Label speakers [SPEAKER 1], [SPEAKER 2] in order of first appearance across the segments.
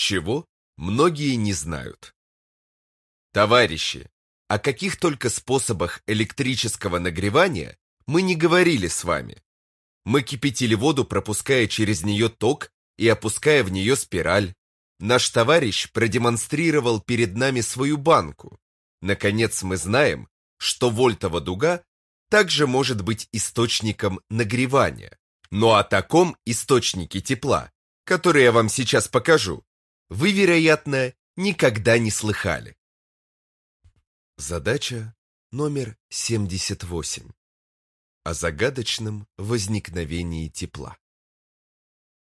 [SPEAKER 1] чего многие не знают. Товарищи, о каких только способах электрического нагревания мы не говорили с вами. Мы кипятили воду, пропуская через нее ток и опуская в нее спираль. Наш товарищ продемонстрировал перед нами свою банку. Наконец мы знаем, что вольтова дуга также может быть источником нагревания. Но о таком источнике тепла, который я вам сейчас покажу, вы, вероятно, никогда не слыхали. Задача номер 78. О загадочном возникновении тепла.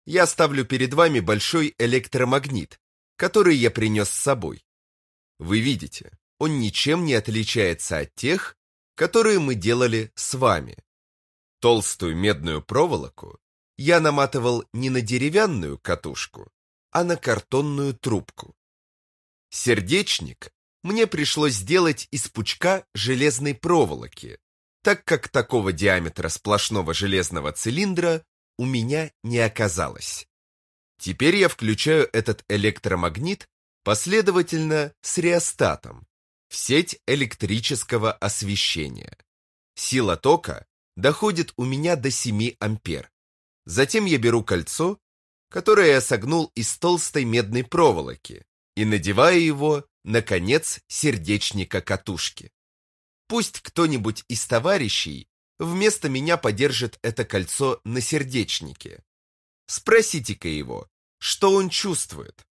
[SPEAKER 1] Я ставлю перед вами большой электромагнит, который я принес с собой. Вы видите, он ничем не отличается от тех, которые мы делали с вами. Толстую медную проволоку я наматывал не на деревянную катушку, а на картонную трубку. Сердечник мне пришлось сделать из пучка железной проволоки, так как такого диаметра сплошного железного цилиндра у меня не оказалось. Теперь я включаю этот электромагнит последовательно с реостатом в сеть электрического освещения. Сила тока доходит у меня до 7 ампер. Затем я беру кольцо, которое я согнул из толстой медной проволоки, и надеваю его на конец сердечника катушки. Пусть кто-нибудь из товарищей вместо меня подержит это кольцо на сердечнике. Спросите-ка его, что он чувствует.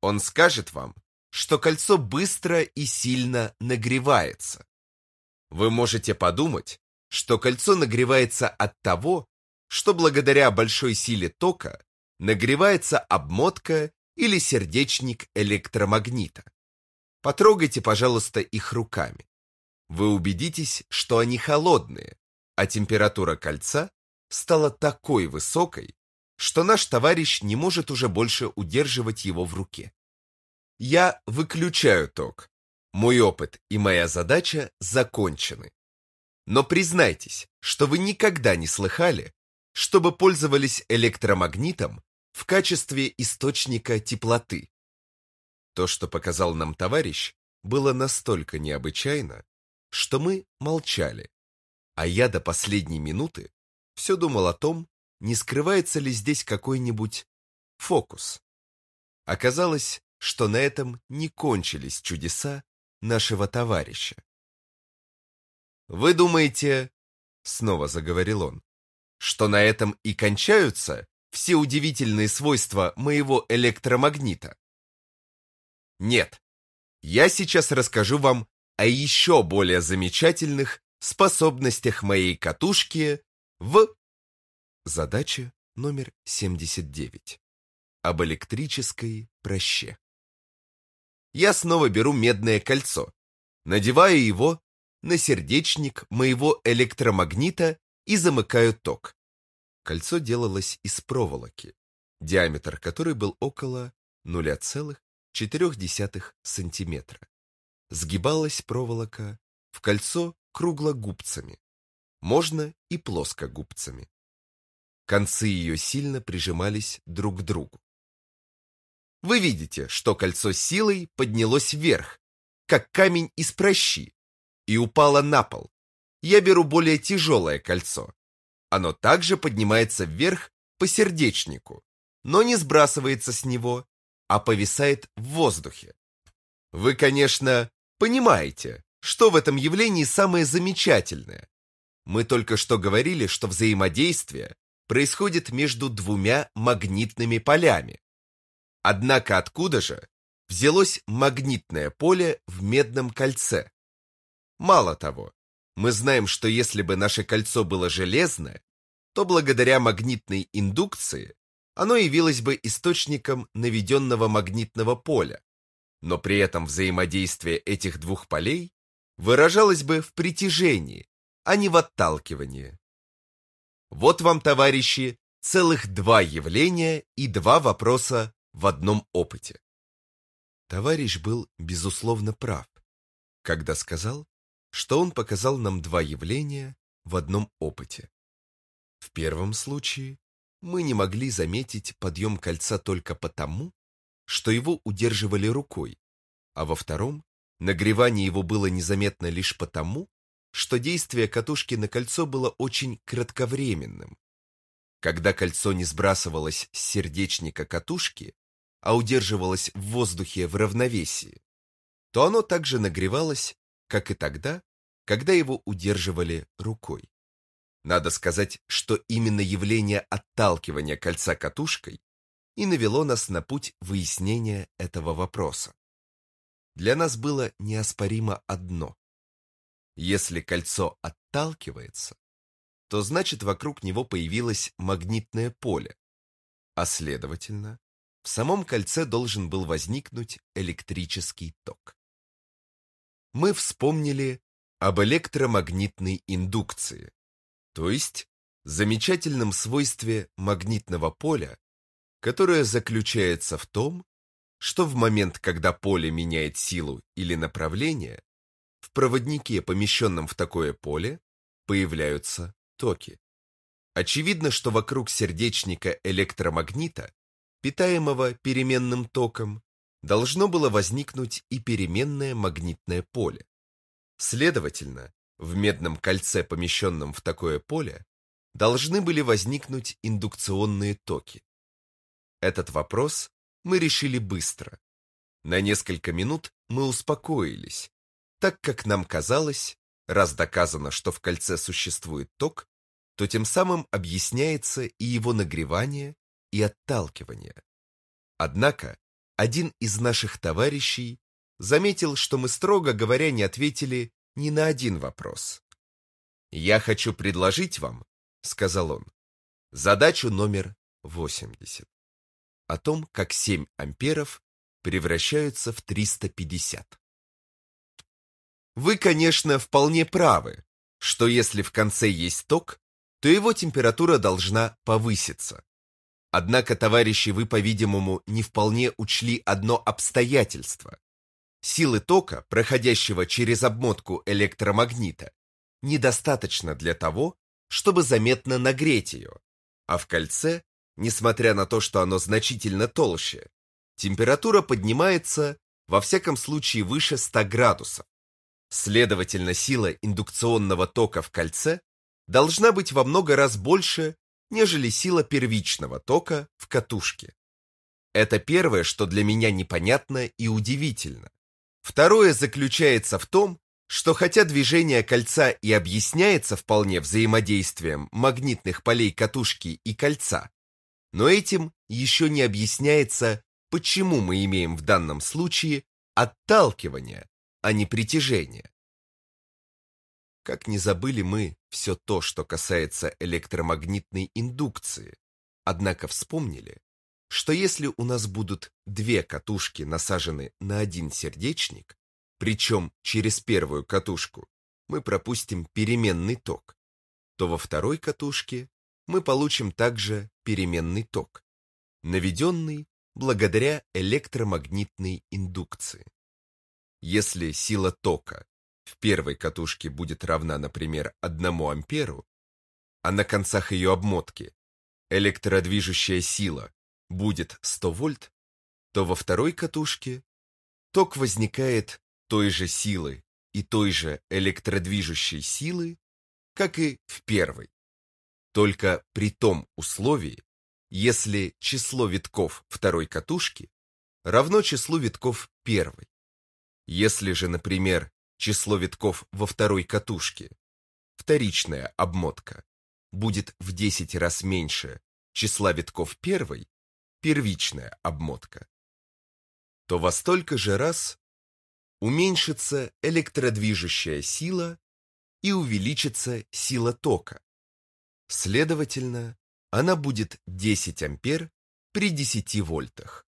[SPEAKER 1] Он скажет вам, что кольцо быстро и сильно нагревается. Вы можете подумать, что кольцо нагревается от того, что благодаря большой силе тока нагревается обмотка или сердечник электромагнита. Потрогайте, пожалуйста, их руками. Вы убедитесь, что они холодные, а температура кольца стала такой высокой, что наш товарищ не может уже больше удерживать его в руке. Я выключаю ток. Мой опыт и моя задача закончены. Но признайтесь, что вы никогда не слыхали, чтобы пользовались электромагнитом в качестве источника теплоты. То, что показал нам товарищ, было настолько необычайно, что мы молчали, а я до последней минуты все думал о том, не скрывается ли здесь какой-нибудь фокус. Оказалось, что на этом не кончились чудеса нашего товарища. «Вы думаете, — снова заговорил он, — что на этом и кончаются все удивительные свойства моего электромагнита? Нет, я сейчас расскажу вам о еще более замечательных способностях моей катушки в... Задача номер 79. Об электрической проще. Я снова беру медное кольцо, надеваю его на сердечник моего электромагнита и замыкаю ток. Кольцо делалось из проволоки, диаметр которой был около 0,4 сантиметра. Сгибалась проволока в кольцо круглогубцами, можно и плоскогубцами. Концы ее сильно прижимались друг к другу. Вы видите, что кольцо силой поднялось вверх, как камень из прощи, и упало на пол. Я беру более тяжелое кольцо. Оно также поднимается вверх по сердечнику, но не сбрасывается с него, а повисает в воздухе. Вы, конечно, понимаете, что в этом явлении самое замечательное. Мы только что говорили, что взаимодействие происходит между двумя магнитными полями. Однако откуда же взялось магнитное поле в медном кольце? Мало того, мы знаем, что если бы наше кольцо было железное, то благодаря магнитной индукции оно явилось бы источником наведенного магнитного поля, но при этом взаимодействие этих двух полей выражалось бы в притяжении, а не в отталкивании. Вот вам, товарищи, целых два явления и два вопроса в одном опыте. Товарищ был, безусловно, прав, когда сказал, что он показал нам два явления в одном опыте. В первом случае мы не могли заметить подъем кольца только потому, что его удерживали рукой, а во втором нагревание его было незаметно лишь потому, что действие катушки на кольцо было очень кратковременным. Когда кольцо не сбрасывалось с сердечника катушки, а удерживалось в воздухе в равновесии, то оно также нагревалось, как и тогда, когда его удерживали рукой. Надо сказать, что именно явление отталкивания кольца катушкой и навело нас на путь выяснения этого вопроса. Для нас было неоспоримо одно. Если кольцо отталкивается, то значит вокруг него появилось магнитное поле, а следовательно, в самом кольце должен был возникнуть электрический ток. Мы вспомнили об электромагнитной индукции, то есть замечательном свойстве магнитного поля, которое заключается в том, что в момент, когда поле меняет силу или направление, в проводнике, помещенном в такое поле, появляются токи. Очевидно, что вокруг сердечника электромагнита, питаемого переменным током, должно было возникнуть и переменное магнитное поле. Следовательно, в медном кольце, помещенном в такое поле, должны были возникнуть индукционные токи. Этот вопрос мы решили быстро. На несколько минут мы успокоились, так как нам казалось, раз доказано, что в кольце существует ток, то тем самым объясняется и его нагревание, и отталкивание. Однако, один из наших товарищей заметил, что мы, строго говоря, не ответили ни на один вопрос. «Я хочу предложить вам», — сказал он, — «задачу номер 80 о том, как 7 амперов превращаются в 350. Вы, конечно, вполне правы, что если в конце есть ток, то его температура должна повыситься. Однако, товарищи, вы, по-видимому, не вполне учли одно обстоятельство. Силы тока, проходящего через обмотку электромагнита, недостаточно для того, чтобы заметно нагреть ее, а в кольце, несмотря на то, что оно значительно толще, температура поднимается во всяком случае выше 100 градусов. Следовательно, сила индукционного тока в кольце должна быть во много раз больше, нежели сила первичного тока в катушке. Это первое, что для меня непонятно и удивительно. Второе заключается в том, что хотя движение кольца и объясняется вполне взаимодействием магнитных полей катушки и кольца, но этим еще не объясняется, почему мы имеем в данном случае отталкивание, а не притяжение. Как не забыли мы все то, что касается электромагнитной индукции, однако вспомнили, что если у нас будут две катушки насажены на один сердечник, причем через первую катушку мы пропустим переменный ток, то во второй катушке мы получим также переменный ток, наведенный благодаря электромагнитной индукции. Если сила тока в первой катушке будет равна, например, 1 амперу, а на концах ее обмотки электродвижущая сила будет 100 вольт, то во второй катушке ток возникает той же силы и той же электродвижущей силы, как и в первой. Только при том условии, если число витков второй катушки равно числу витков первой. Если же, например, число витков во второй катушке, вторичная обмотка, будет в 10 раз меньше числа витков первой, первичная обмотка, то во столько же раз уменьшится электродвижущая сила и увеличится сила тока. Следовательно, она будет 10 ампер при 10 вольтах.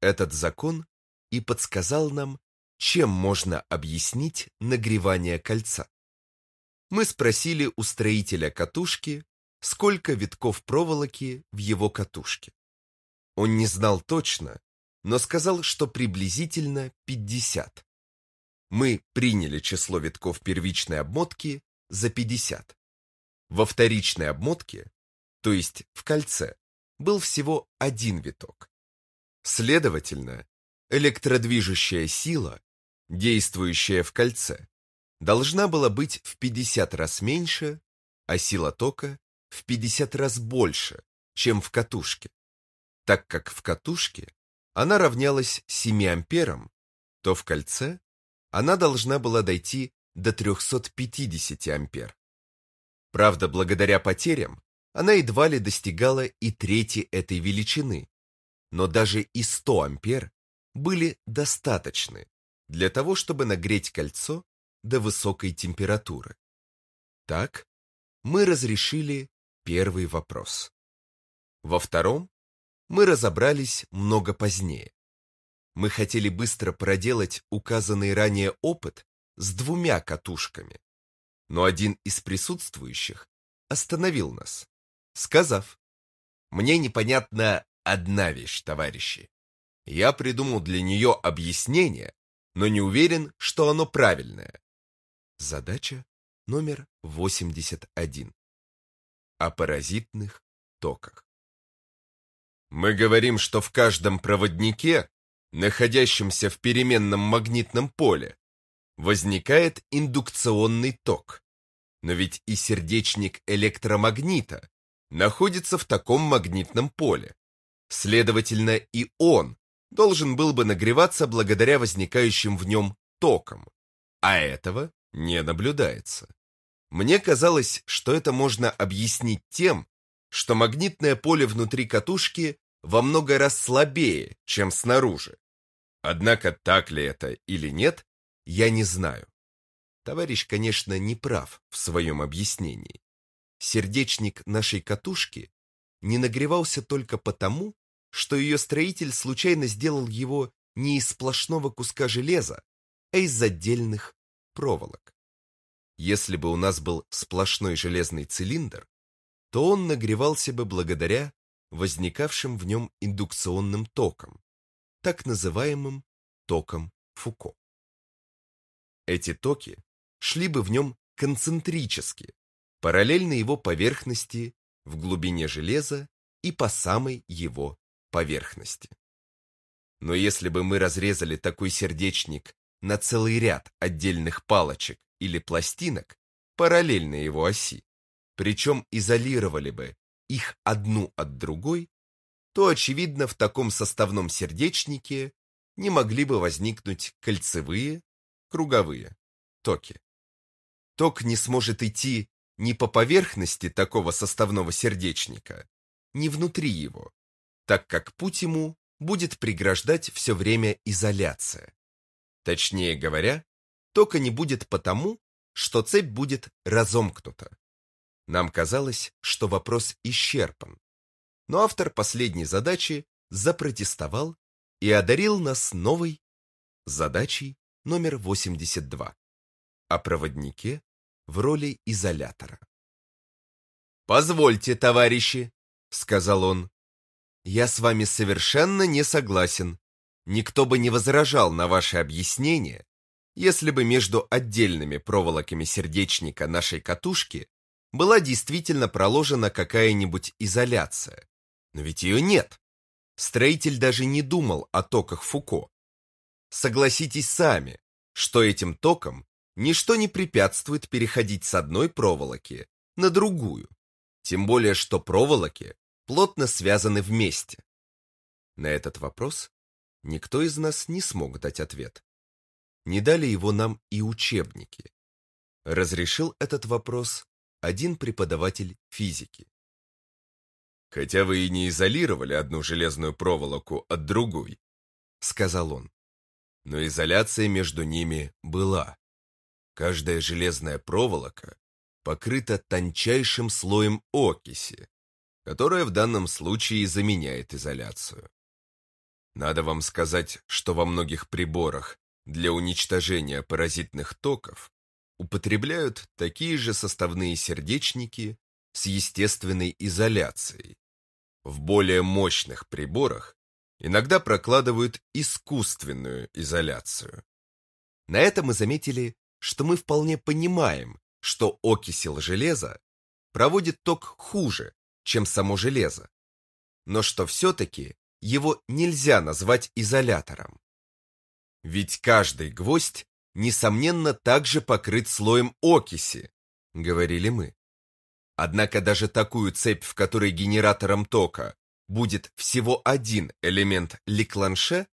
[SPEAKER 1] Этот закон и подсказал нам, чем можно объяснить нагревание кольца. Мы спросили у строителя катушки, сколько витков проволоки в его катушке. Он не знал точно, но сказал, что приблизительно 50. Мы приняли число витков первичной обмотки за 50. Во вторичной обмотке, то есть в кольце, был всего один виток. Следовательно, электродвижущая сила, действующая в кольце, должна была быть в 50 раз меньше, а сила тока в 50 раз больше, чем в катушке. Так как в катушке она равнялась 7 амперам, то в кольце она должна была дойти до 350 ампер. Правда, благодаря потерям, она едва ли достигала и трети этой величины, но даже и 100 ампер были достаточны для того, чтобы нагреть кольцо до высокой температуры. Так, мы разрешили первый вопрос. Во втором мы разобрались много позднее. Мы хотели быстро проделать указанный ранее опыт с двумя катушками, но один из присутствующих остановил нас, сказав, «Мне непонятна одна вещь, товарищи. Я придумал для нее объяснение, но не уверен, что оно правильное. Задача номер 81. О паразитных токах. Мы говорим, что в каждом проводнике, находящемся в переменном магнитном поле, возникает индукционный ток. Но ведь и сердечник электромагнита находится в таком магнитном поле. Следовательно, и он должен был бы нагреваться благодаря возникающим в нем токам. А этого не наблюдается. Мне казалось, что это можно объяснить тем, что магнитное поле внутри катушки во много раз слабее, чем снаружи. Однако так ли это или нет, я не знаю. Товарищ, конечно, не прав в своем объяснении. Сердечник нашей катушки не нагревался только потому, что ее строитель случайно сделал его не из сплошного куска железа, а из отдельных проволок. Если бы у нас был сплошной железный цилиндр, то он нагревался бы благодаря возникавшим в нем индукционным токам, так называемым током Фуко. Эти токи шли бы в нем концентрически, параллельно его поверхности в глубине железа и по самой его поверхности. Но если бы мы разрезали такой сердечник на целый ряд отдельных палочек или пластинок, параллельно его оси, причем изолировали бы их одну от другой, то, очевидно, в таком составном сердечнике не могли бы возникнуть кольцевые, круговые токи. Ток не сможет идти ни по поверхности такого составного сердечника, ни внутри его, так как путь ему будет преграждать все время изоляция. Точнее говоря, тока не будет потому, что цепь будет разомкнута. Нам казалось, что вопрос исчерпан, но автор последней задачи запротестовал и одарил нас новой задачей номер 82 о проводнике в роли изолятора. «Позвольте, товарищи», — сказал он, я с вами совершенно не согласен. Никто бы не возражал на ваше объяснение, если бы между отдельными проволоками сердечника нашей катушки была действительно проложена какая-нибудь изоляция. Но ведь ее нет. Строитель даже не думал о токах Фуко. Согласитесь сами, что этим токам ничто не препятствует переходить с одной проволоки на другую. Тем более, что проволоки плотно связаны вместе? На этот вопрос никто из нас не смог дать ответ. Не дали его нам и учебники. Разрешил этот вопрос один преподаватель физики. «Хотя вы и не изолировали одну железную проволоку от другой», — сказал он, — «но изоляция между ними была. Каждая железная проволока покрыта тончайшим слоем окиси, которая в данном случае заменяет изоляцию. Надо вам сказать, что во многих приборах для уничтожения паразитных токов употребляют такие же составные сердечники с естественной изоляцией. В более мощных приборах иногда прокладывают искусственную изоляцию. На этом мы заметили, что мы вполне понимаем, что окисел железа проводит ток хуже, чем само железо, но что все-таки его нельзя назвать изолятором. Ведь каждый гвоздь, несомненно, также покрыт слоем окиси, говорили мы. Однако даже такую цепь, в которой генератором тока будет всего один элемент Лекланше,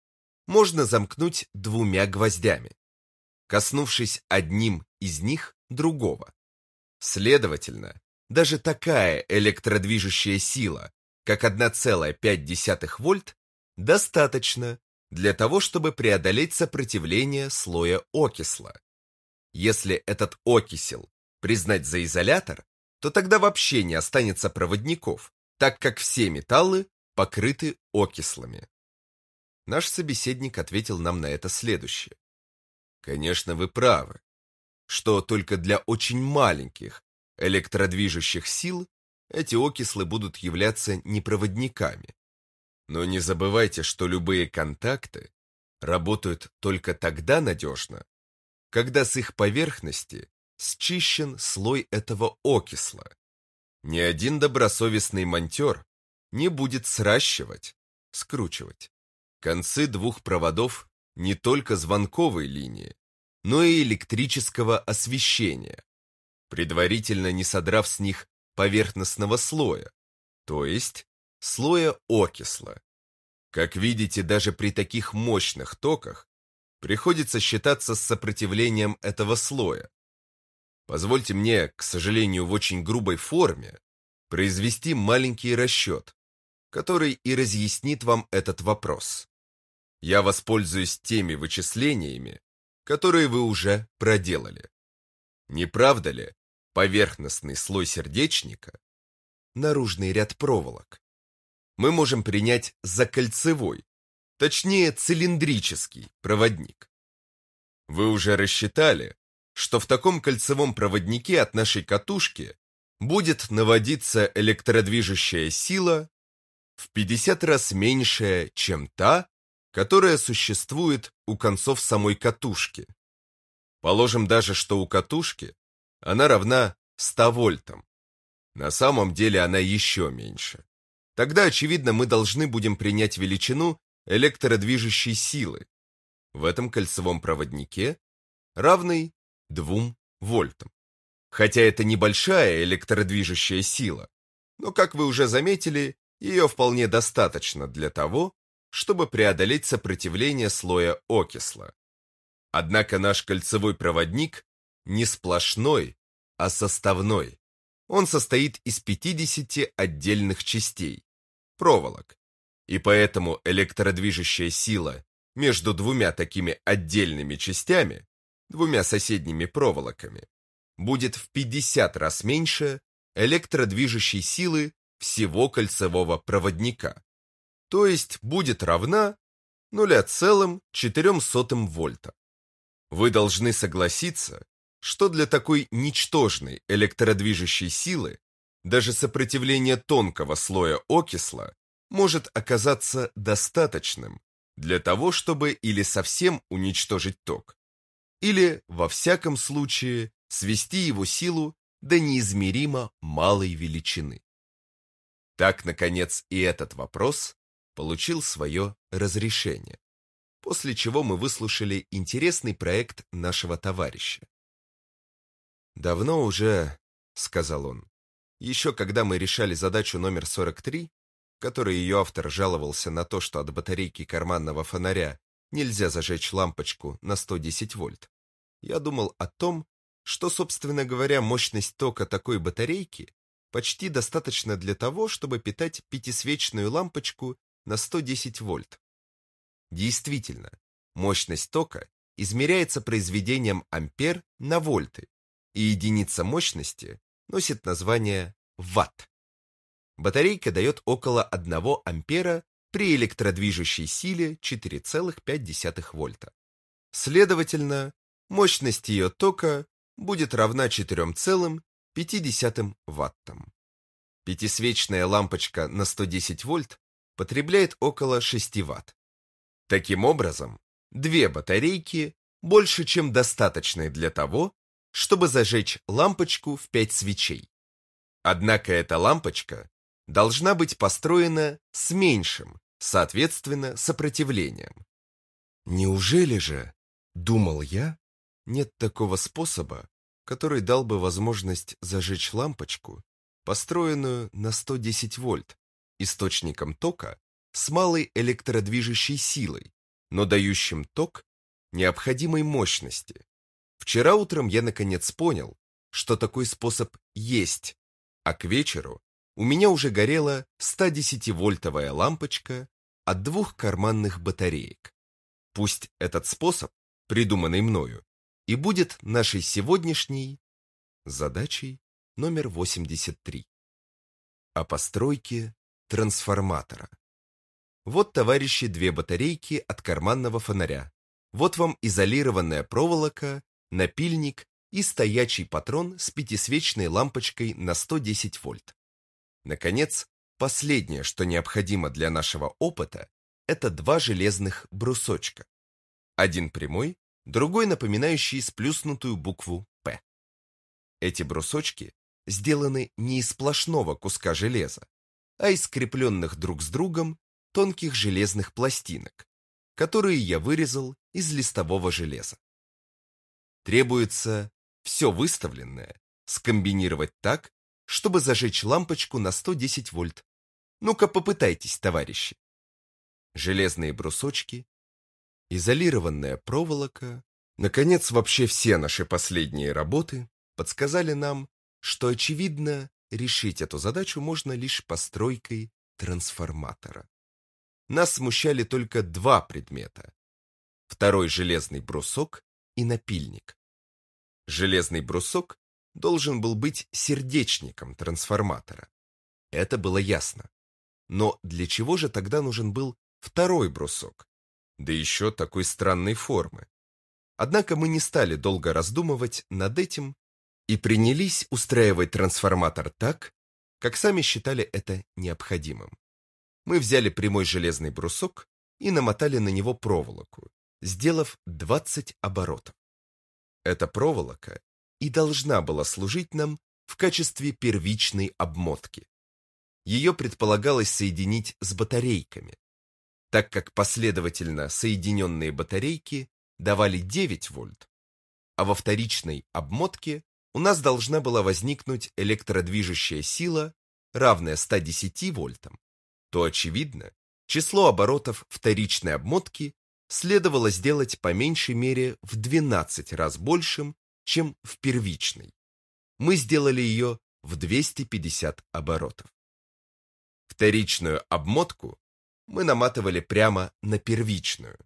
[SPEAKER 1] можно замкнуть двумя гвоздями, коснувшись одним из них другого. Следовательно, даже такая электродвижущая сила, как 1,5 вольт, достаточно для того, чтобы преодолеть сопротивление слоя окисла. Если этот окисел признать за изолятор, то тогда вообще не останется проводников, так как все металлы покрыты окислами. Наш собеседник ответил нам на это следующее. Конечно, вы правы, что только для очень маленьких электродвижущих сил эти окислы будут являться непроводниками. Но не забывайте, что любые контакты работают только тогда надежно, когда с их поверхности счищен слой этого окисла. Ни один добросовестный монтер не будет сращивать, скручивать концы двух проводов не только звонковой линии, но и электрического освещения, предварительно не содрав с них поверхностного слоя, то есть слоя окисла. Как видите, даже при таких мощных токах приходится считаться с сопротивлением этого слоя, Позвольте мне, к сожалению, в очень грубой форме, произвести маленький расчет, который и разъяснит вам этот вопрос. Я воспользуюсь теми вычислениями, которые вы уже проделали. Не правда ли, поверхностный слой сердечника, наружный ряд проволок, мы можем принять за кольцевой, точнее цилиндрический проводник. Вы уже рассчитали, что в таком кольцевом проводнике от нашей катушки будет наводиться электродвижущая сила в 50 раз меньшая, чем та, которая существует у концов самой катушки. Положим даже, что у катушки она равна 100 вольтам. На самом деле она еще меньше. Тогда, очевидно, мы должны будем принять величину электродвижущей силы в этом кольцевом проводнике, равной 2 вольтам. Хотя это небольшая электродвижущая сила, но, как вы уже заметили, ее вполне достаточно для того, чтобы преодолеть сопротивление слоя окисла. Однако наш кольцевой проводник не сплошной, а составной. Он состоит из 50 отдельных частей, проволок, и поэтому электродвижущая сила между двумя такими отдельными частями двумя соседними проволоками, будет в 50 раз меньше электродвижущей силы всего кольцевого проводника, то есть будет равна 0,04 вольта. Вы должны согласиться, что для такой ничтожной электродвижущей силы даже сопротивление тонкого слоя окисла может оказаться достаточным для того, чтобы или совсем уничтожить ток, или, во всяком случае, свести его силу до неизмеримо малой величины. Так, наконец, и этот вопрос получил свое разрешение, после чего мы выслушали интересный проект нашего товарища. «Давно уже», — сказал он, — «еще когда мы решали задачу номер 43, в которой ее автор жаловался на то, что от батарейки карманного фонаря нельзя зажечь лампочку на 110 вольт, я думал о том, что, собственно говоря, мощность тока такой батарейки почти достаточно для того, чтобы питать пятисвечную лампочку на 110 вольт. Действительно, мощность тока измеряется произведением ампер на вольты, и единица мощности носит название ватт. Батарейка дает около 1 ампера при электродвижущей силе 4,5 вольта. Следовательно, мощность ее тока будет равна 4,5 ваттам. Пятисвечная лампочка на 110 вольт потребляет около 6 ватт. Таким образом, две батарейки больше, чем достаточны для того, чтобы зажечь лампочку в 5 свечей. Однако эта лампочка должна быть построена с меньшим, соответственно, сопротивлением. Неужели же, думал я, нет такого способа, который дал бы возможность зажечь лампочку, построенную на 110 вольт, источником тока с малой электродвижущей силой, но дающим ток необходимой мощности. Вчера утром я наконец понял, что такой способ есть, а к вечеру у меня уже горела 110-вольтовая лампочка от двух карманных батареек. Пусть этот способ, придуманный мною, и будет нашей сегодняшней задачей номер 83 о постройке трансформатора. Вот, товарищи, две батарейки от карманного фонаря. Вот вам изолированная проволока, напильник и стоячий патрон с пятисвечной лампочкой на 110 вольт. Наконец, последнее, что необходимо для нашего опыта, это два железных брусочка. Один прямой, другой напоминающий сплюснутую букву «П». Эти брусочки сделаны не из сплошного куска железа, а из скрепленных друг с другом тонких железных пластинок, которые я вырезал из листового железа. Требуется все выставленное скомбинировать так, чтобы зажечь лампочку на 110 вольт. Ну-ка попытайтесь, товарищи. Железные брусочки, изолированная проволока, наконец, вообще все наши последние работы подсказали нам, что, очевидно, решить эту задачу можно лишь постройкой трансформатора. Нас смущали только два предмета. Второй железный брусок и напильник. Железный брусок должен был быть сердечником трансформатора. Это было ясно. Но для чего же тогда нужен был второй брусок? Да еще такой странной формы. Однако мы не стали долго раздумывать над этим и принялись устраивать трансформатор так, как сами считали это необходимым. Мы взяли прямой железный брусок и намотали на него проволоку, сделав 20 оборотов. Эта проволока и должна была служить нам в качестве первичной обмотки. Ее предполагалось соединить с батарейками, так как последовательно соединенные батарейки давали 9 вольт, а во вторичной обмотке у нас должна была возникнуть электродвижущая сила, равная 110 вольтам, то, очевидно, число оборотов вторичной обмотки следовало сделать по меньшей мере в 12 раз большим, чем в первичной. Мы сделали ее в 250 оборотов. Вторичную обмотку мы наматывали прямо на первичную.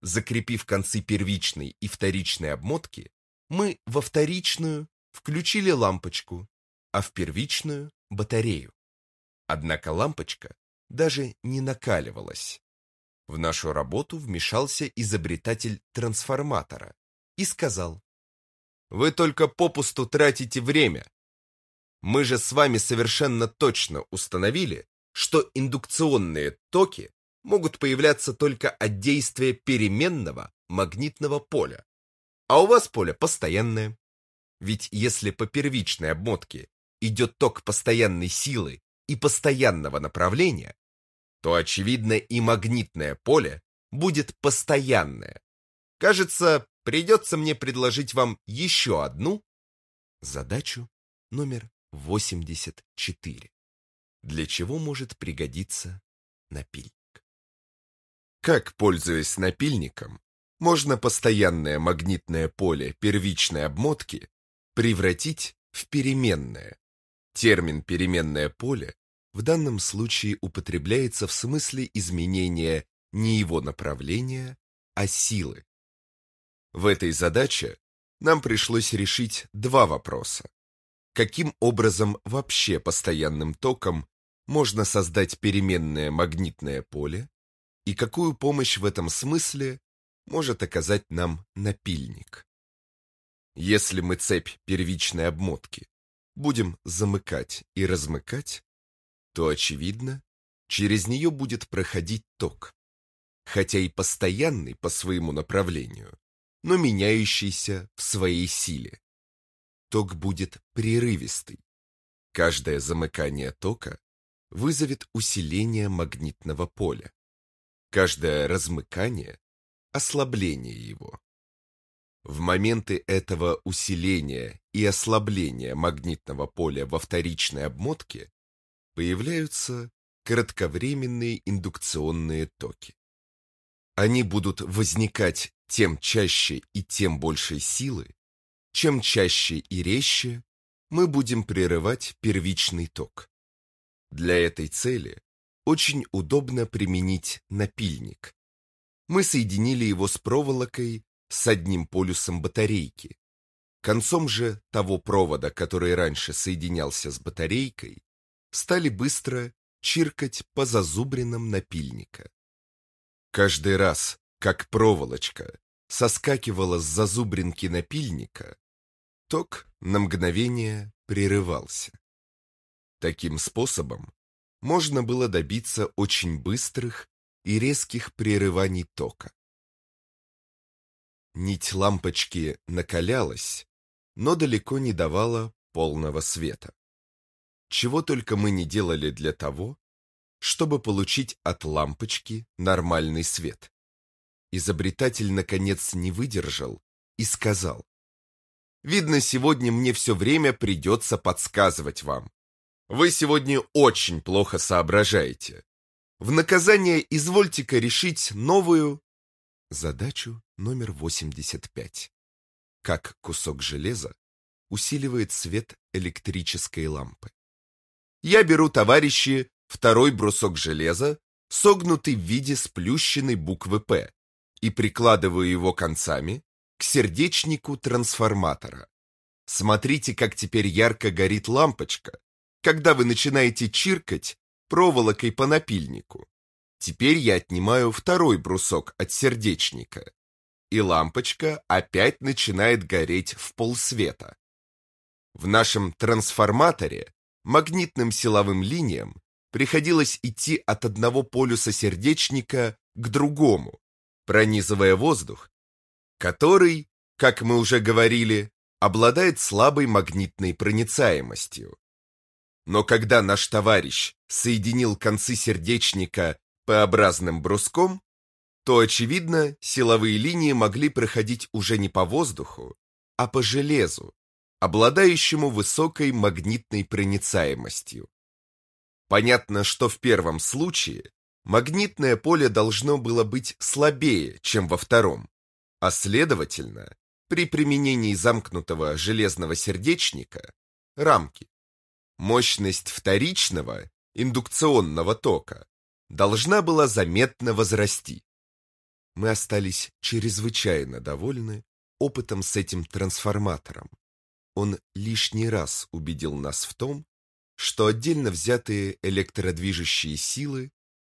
[SPEAKER 1] Закрепив концы первичной и вторичной обмотки, мы во вторичную включили лампочку, а в первичную – батарею. Однако лампочка даже не накаливалась. В нашу работу вмешался изобретатель трансформатора и сказал, «Вы только попусту тратите время. Мы же с вами совершенно точно установили, что индукционные токи могут появляться только от действия переменного магнитного поля, а у вас поле постоянное. Ведь если по первичной обмотке идет ток постоянной силы и постоянного направления, то, очевидно, и магнитное поле будет постоянное. Кажется, придется мне предложить вам еще одну задачу номер 84. Для чего может пригодиться напильник? Как, пользуясь напильником, можно постоянное магнитное поле первичной обмотки превратить в переменное. Термин «переменное поле» в данном случае употребляется в смысле изменения не его направления, а силы. В этой задаче нам пришлось решить два вопроса. Каким образом вообще постоянным током можно создать переменное магнитное поле и какую помощь в этом смысле может оказать нам напильник? Если мы цепь первичной обмотки будем замыкать и размыкать, то, очевидно, через нее будет проходить ток, хотя и постоянный по своему направлению, но меняющийся в своей силе. Ток будет прерывистый. Каждое замыкание тока вызовет усиление магнитного поля. Каждое размыкание – ослабление его. В моменты этого усиления и ослабления магнитного поля во вторичной обмотке появляются кратковременные индукционные токи. Они будут возникать тем чаще и тем большей силы, чем чаще и резче мы будем прерывать первичный ток. Для этой цели очень удобно применить напильник. Мы соединили его с проволокой с одним полюсом батарейки. Концом же того провода, который раньше соединялся с батарейкой, стали быстро чиркать по зазубринам напильника. Каждый раз, как проволочка соскакивала с зазубринки напильника, ток на мгновение прерывался. Таким способом можно было добиться очень быстрых и резких прерываний тока. Нить лампочки накалялась, но далеко не давала полного света. Чего только мы не делали для того, чтобы получить от лампочки нормальный свет. Изобретатель, наконец, не выдержал и сказал, «Видно, сегодня мне все время придется подсказывать вам. Вы сегодня очень плохо соображаете. В наказание извольте-ка решить новую задачу номер 85. Как кусок железа усиливает свет электрической лампы. Я беру, товарищи, второй брусок железа, согнутый в виде сплющенной буквы «П», и прикладываю его концами к сердечнику трансформатора. Смотрите, как теперь ярко горит лампочка, когда вы начинаете чиркать проволокой по напильнику. Теперь я отнимаю второй брусок от сердечника, и лампочка опять начинает гореть в полсвета. В нашем трансформаторе магнитным силовым линиям приходилось идти от одного полюса сердечника к другому, пронизывая воздух, который, как мы уже говорили, обладает слабой магнитной проницаемостью. Но когда наш товарищ соединил концы сердечника П-образным бруском, то, очевидно, силовые линии могли проходить уже не по воздуху, а по железу, обладающему высокой магнитной проницаемостью. Понятно, что в первом случае магнитное поле должно было быть слабее, чем во втором, а следовательно, при применении замкнутого железного сердечника, рамки, мощность вторичного индукционного тока должна была заметно возрасти. Мы остались чрезвычайно довольны опытом с этим трансформатором. Он лишний раз убедил нас в том, что отдельно взятые электродвижущие силы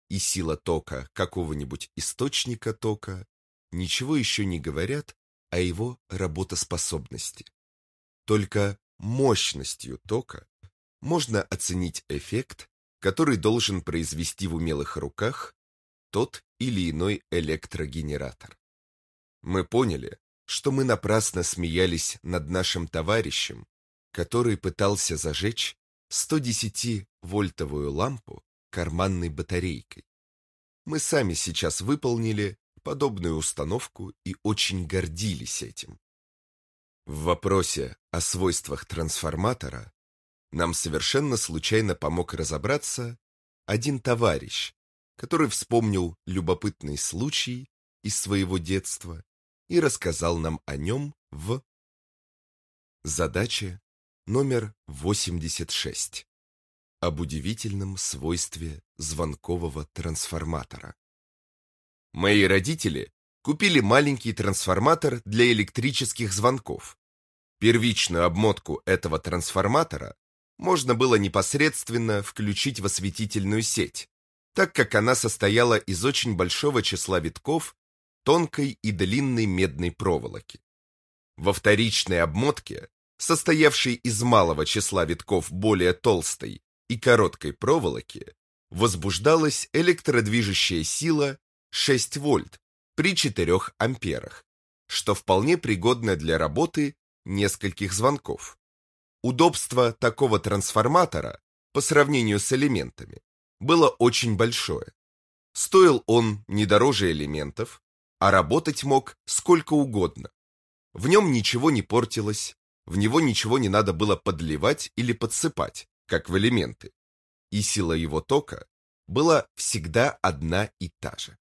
[SPEAKER 1] и сила тока какого-нибудь источника тока ничего еще не говорят о его работоспособности. Только мощностью тока можно оценить эффект, который должен произвести в умелых руках тот или иной электрогенератор. Мы поняли, что мы напрасно смеялись над нашим товарищем, который пытался зажечь 110-вольтовую лампу карманной батарейкой. Мы сами сейчас выполнили подобную установку и очень гордились этим. В вопросе о свойствах трансформатора нам совершенно случайно помог разобраться один товарищ, который вспомнил любопытный случай из своего детства и рассказал нам о нем в задаче номер 86 об удивительном свойстве звонкового трансформатора. Мои родители купили маленький трансформатор для электрических звонков. Первичную обмотку этого трансформатора можно было непосредственно включить в осветительную сеть, так как она состояла из очень большого числа витков тонкой и длинной медной проволоки. Во вторичной обмотке, состоявшей из малого числа витков более толстой и короткой проволоки, возбуждалась электродвижущая сила 6 вольт при 4 амперах, что вполне пригодно для работы нескольких звонков. Удобство такого трансформатора по сравнению с элементами было очень большое. Стоил он не дороже элементов, а работать мог сколько угодно. В нем ничего не портилось, в него ничего не надо было подливать или подсыпать, как в элементы. И сила его тока была всегда одна и та же.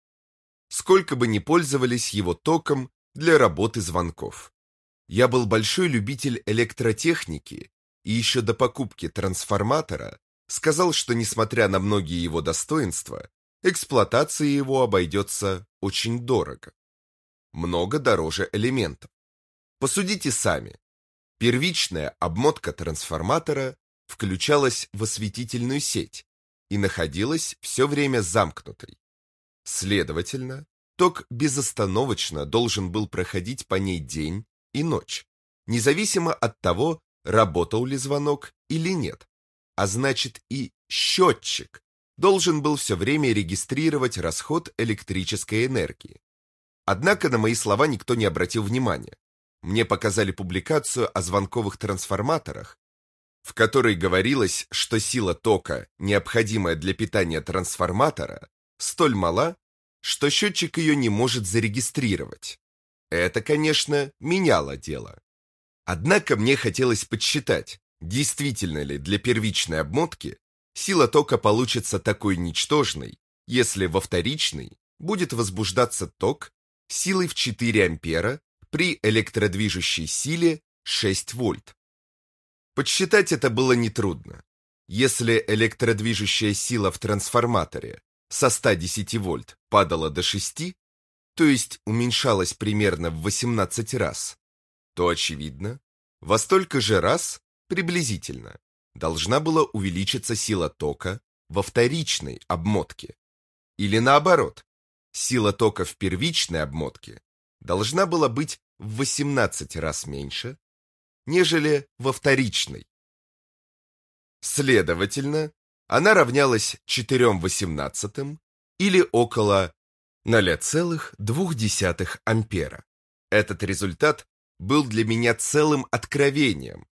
[SPEAKER 1] Сколько бы ни пользовались его током для работы звонков. Я был большой любитель электротехники и еще до покупки трансформатора сказал, что несмотря на многие его достоинства, эксплуатация его обойдется очень дорого. Много дороже элементов. Посудите сами. Первичная обмотка трансформатора включалась в осветительную сеть и находилась все время замкнутой. Следовательно, ток безостановочно должен был проходить по ней день и ночь, независимо от того, работал ли звонок или нет. А значит и счетчик должен был все время регистрировать расход электрической энергии. Однако на мои слова никто не обратил внимания. Мне показали публикацию о звонковых трансформаторах, в которой говорилось, что сила тока, необходимая для питания трансформатора, столь мала, что счетчик ее не может зарегистрировать. Это, конечно, меняло дело. Однако мне хотелось подсчитать, действительно ли для первичной обмотки сила тока получится такой ничтожной, если во вторичной будет возбуждаться ток силой в 4 ампера при электродвижущей силе 6 вольт. Подсчитать это было нетрудно. Если электродвижущая сила в трансформаторе со 110 вольт падала до 6, то есть уменьшалась примерно в 18 раз, то, очевидно, во столько же раз, приблизительно, должна была увеличиться сила тока во вторичной обмотке. Или наоборот, сила тока в первичной обмотке должна была быть в 18 раз меньше, нежели во вторичной. Следовательно, она равнялась 4 восемнадцатым или около 0,2 ампера. Этот результат был для меня целым откровением.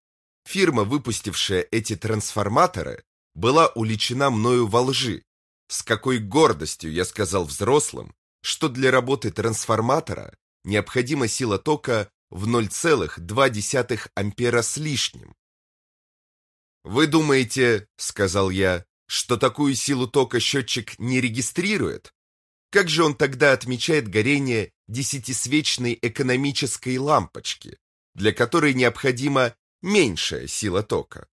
[SPEAKER 1] Фирма, выпустившая эти трансформаторы, была уличена мною во лжи. С какой гордостью я сказал взрослым, что для работы трансформатора необходима сила тока в 0,2 ампера с лишним. «Вы думаете, — сказал я, что такую силу тока счетчик не регистрирует? Как же он тогда отмечает горение десятисвечной экономической лампочки, для которой необходима меньшая сила тока?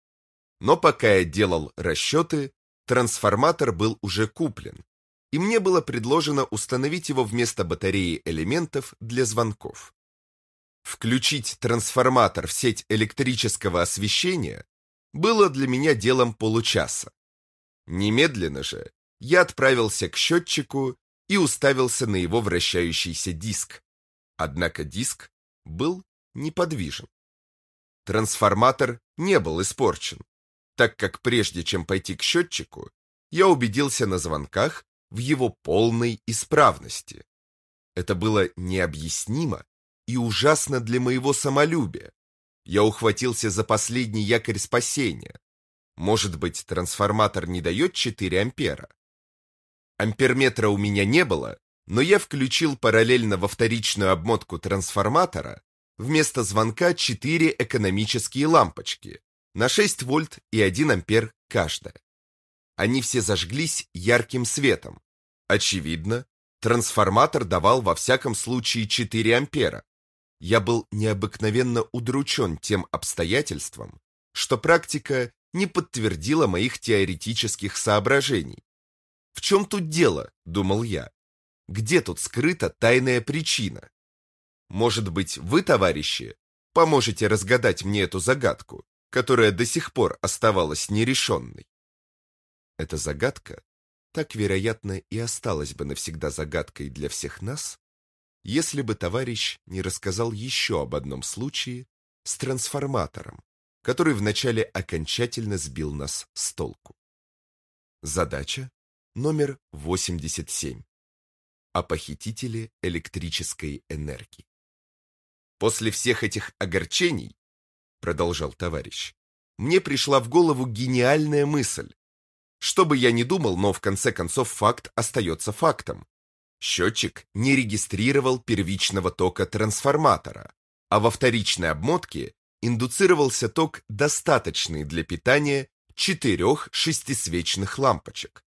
[SPEAKER 1] Но пока я делал расчеты, трансформатор был уже куплен, и мне было предложено установить его вместо батареи элементов для звонков. Включить трансформатор в сеть электрического освещения было для меня делом получаса. Немедленно же я отправился к счетчику и уставился на его вращающийся диск. Однако диск был неподвижен. Трансформатор не был испорчен, так как прежде чем пойти к счетчику, я убедился на звонках в его полной исправности. Это было необъяснимо и ужасно для моего самолюбия. Я ухватился за последний якорь спасения, может быть, трансформатор не дает 4 ампера? Амперметра у меня не было, но я включил параллельно во вторичную обмотку трансформатора вместо звонка 4 экономические лампочки на 6 вольт и 1 ампер каждая. Они все зажглись ярким светом. Очевидно, трансформатор давал во всяком случае 4 ампера. Я был необыкновенно удручен тем обстоятельством, что практика не подтвердила моих теоретических соображений. В чем тут дело, думал я? Где тут скрыта тайная причина? Может быть, вы, товарищи, поможете разгадать мне эту загадку, которая до сих пор оставалась нерешенной? Эта загадка так, вероятно, и осталась бы навсегда загадкой для всех нас, если бы товарищ не рассказал еще об одном случае с трансформатором, который вначале окончательно сбил нас с толку. Задача номер 87. О похитителе электрической энергии. После всех этих огорчений, продолжал товарищ, мне пришла в голову гениальная мысль. Что бы я ни думал, но в конце концов факт остается фактом. Счетчик не регистрировал первичного тока трансформатора, а во вторичной обмотке индуцировался ток, достаточный для питания четырех шестисвечных лампочек.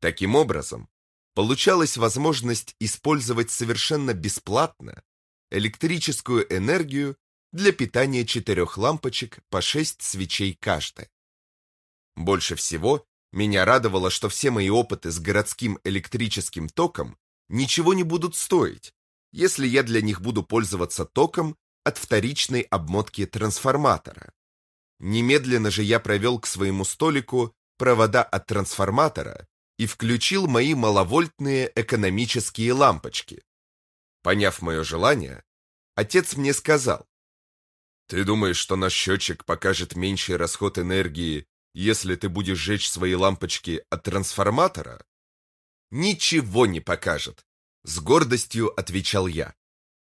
[SPEAKER 1] Таким образом, получалась возможность использовать совершенно бесплатно электрическую энергию для питания четырех лампочек по шесть свечей каждая. Больше всего меня радовало, что все мои опыты с городским электрическим током ничего не будут стоить, если я для них буду пользоваться током от вторичной обмотки трансформатора. Немедленно же я провел к своему столику провода от трансформатора и включил мои маловольтные экономические лампочки. Поняв мое желание, отец мне сказал, «Ты думаешь, что наш счетчик покажет меньший расход энергии, если ты будешь жечь свои лампочки от трансформатора?» «Ничего не покажет», — с гордостью отвечал я.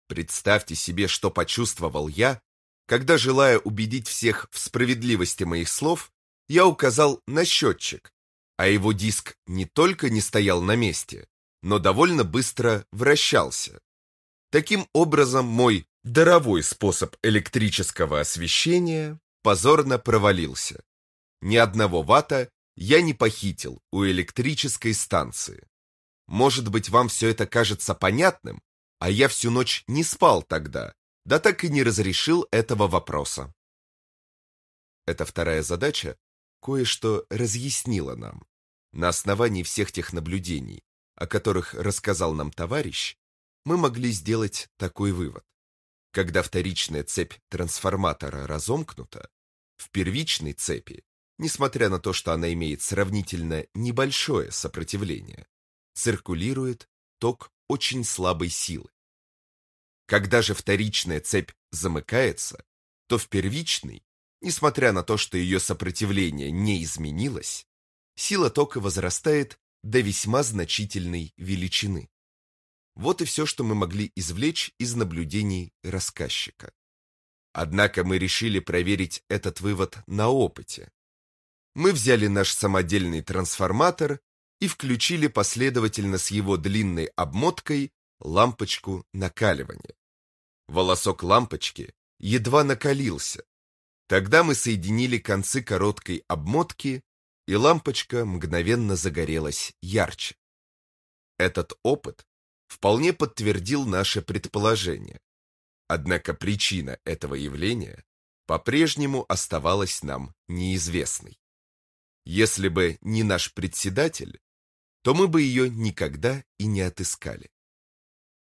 [SPEAKER 1] Представьте себе, что почувствовал я, когда, желая убедить всех в справедливости моих слов, я указал на счетчик, а его диск не только не стоял на месте, но довольно быстро вращался. Таким образом, мой даровой способ электрического освещения позорно провалился. Ни одного вата я не похитил у электрической станции. Может быть, вам все это кажется понятным, а я всю ночь не спал тогда, да так и не разрешил этого вопроса. Эта вторая задача кое-что разъяснила нам. На основании всех тех наблюдений, о которых рассказал нам товарищ, мы могли сделать такой вывод. Когда вторичная цепь трансформатора разомкнута, в первичной цепи, несмотря на то, что она имеет сравнительно небольшое сопротивление, циркулирует ток очень слабой силы. Когда же вторичная цепь замыкается, то в первичной, несмотря на то, что ее сопротивление не изменилось, сила тока возрастает до весьма значительной величины. Вот и все, что мы могли извлечь из наблюдений рассказчика. Однако мы решили проверить этот вывод на опыте. Мы взяли наш самодельный трансформатор и включили последовательно с его длинной обмоткой лампочку накаливания. Волосок лампочки едва накалился. Тогда мы соединили концы короткой обмотки, и лампочка мгновенно загорелась ярче. Этот опыт вполне подтвердил наше предположение. Однако причина этого явления по-прежнему оставалась нам неизвестной. Если бы не наш председатель, то мы бы ее никогда и не отыскали.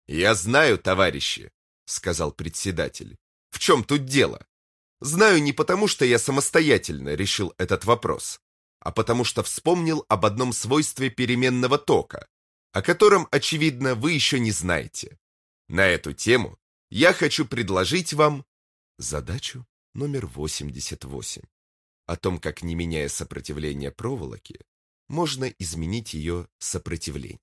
[SPEAKER 1] «Я знаю, товарищи», — сказал председатель, — «в чем тут дело? Знаю не потому, что я самостоятельно решил этот вопрос, а потому что вспомнил об одном свойстве переменного тока, о котором, очевидно, вы еще не знаете. На эту тему я хочу предложить вам задачу номер 88 о том, как, не меняя сопротивление проволоки, можно изменить ее сопротивление.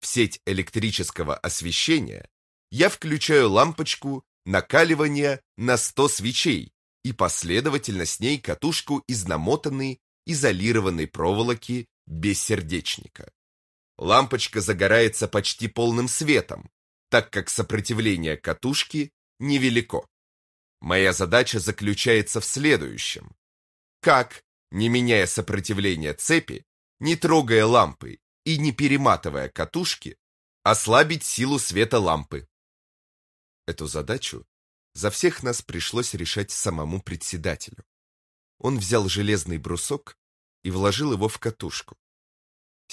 [SPEAKER 1] В сеть электрического освещения я включаю лампочку накаливания на 100 свечей и последовательно с ней катушку из намотанной изолированной проволоки без сердечника. Лампочка загорается почти полным светом, так как сопротивление катушки невелико. Моя задача заключается в следующем. Как, не меняя сопротивление цепи, не трогая лампы и не перематывая катушки, ослабить силу света лампы. Эту задачу за всех нас пришлось решать самому председателю. Он взял железный брусок и вложил его в катушку.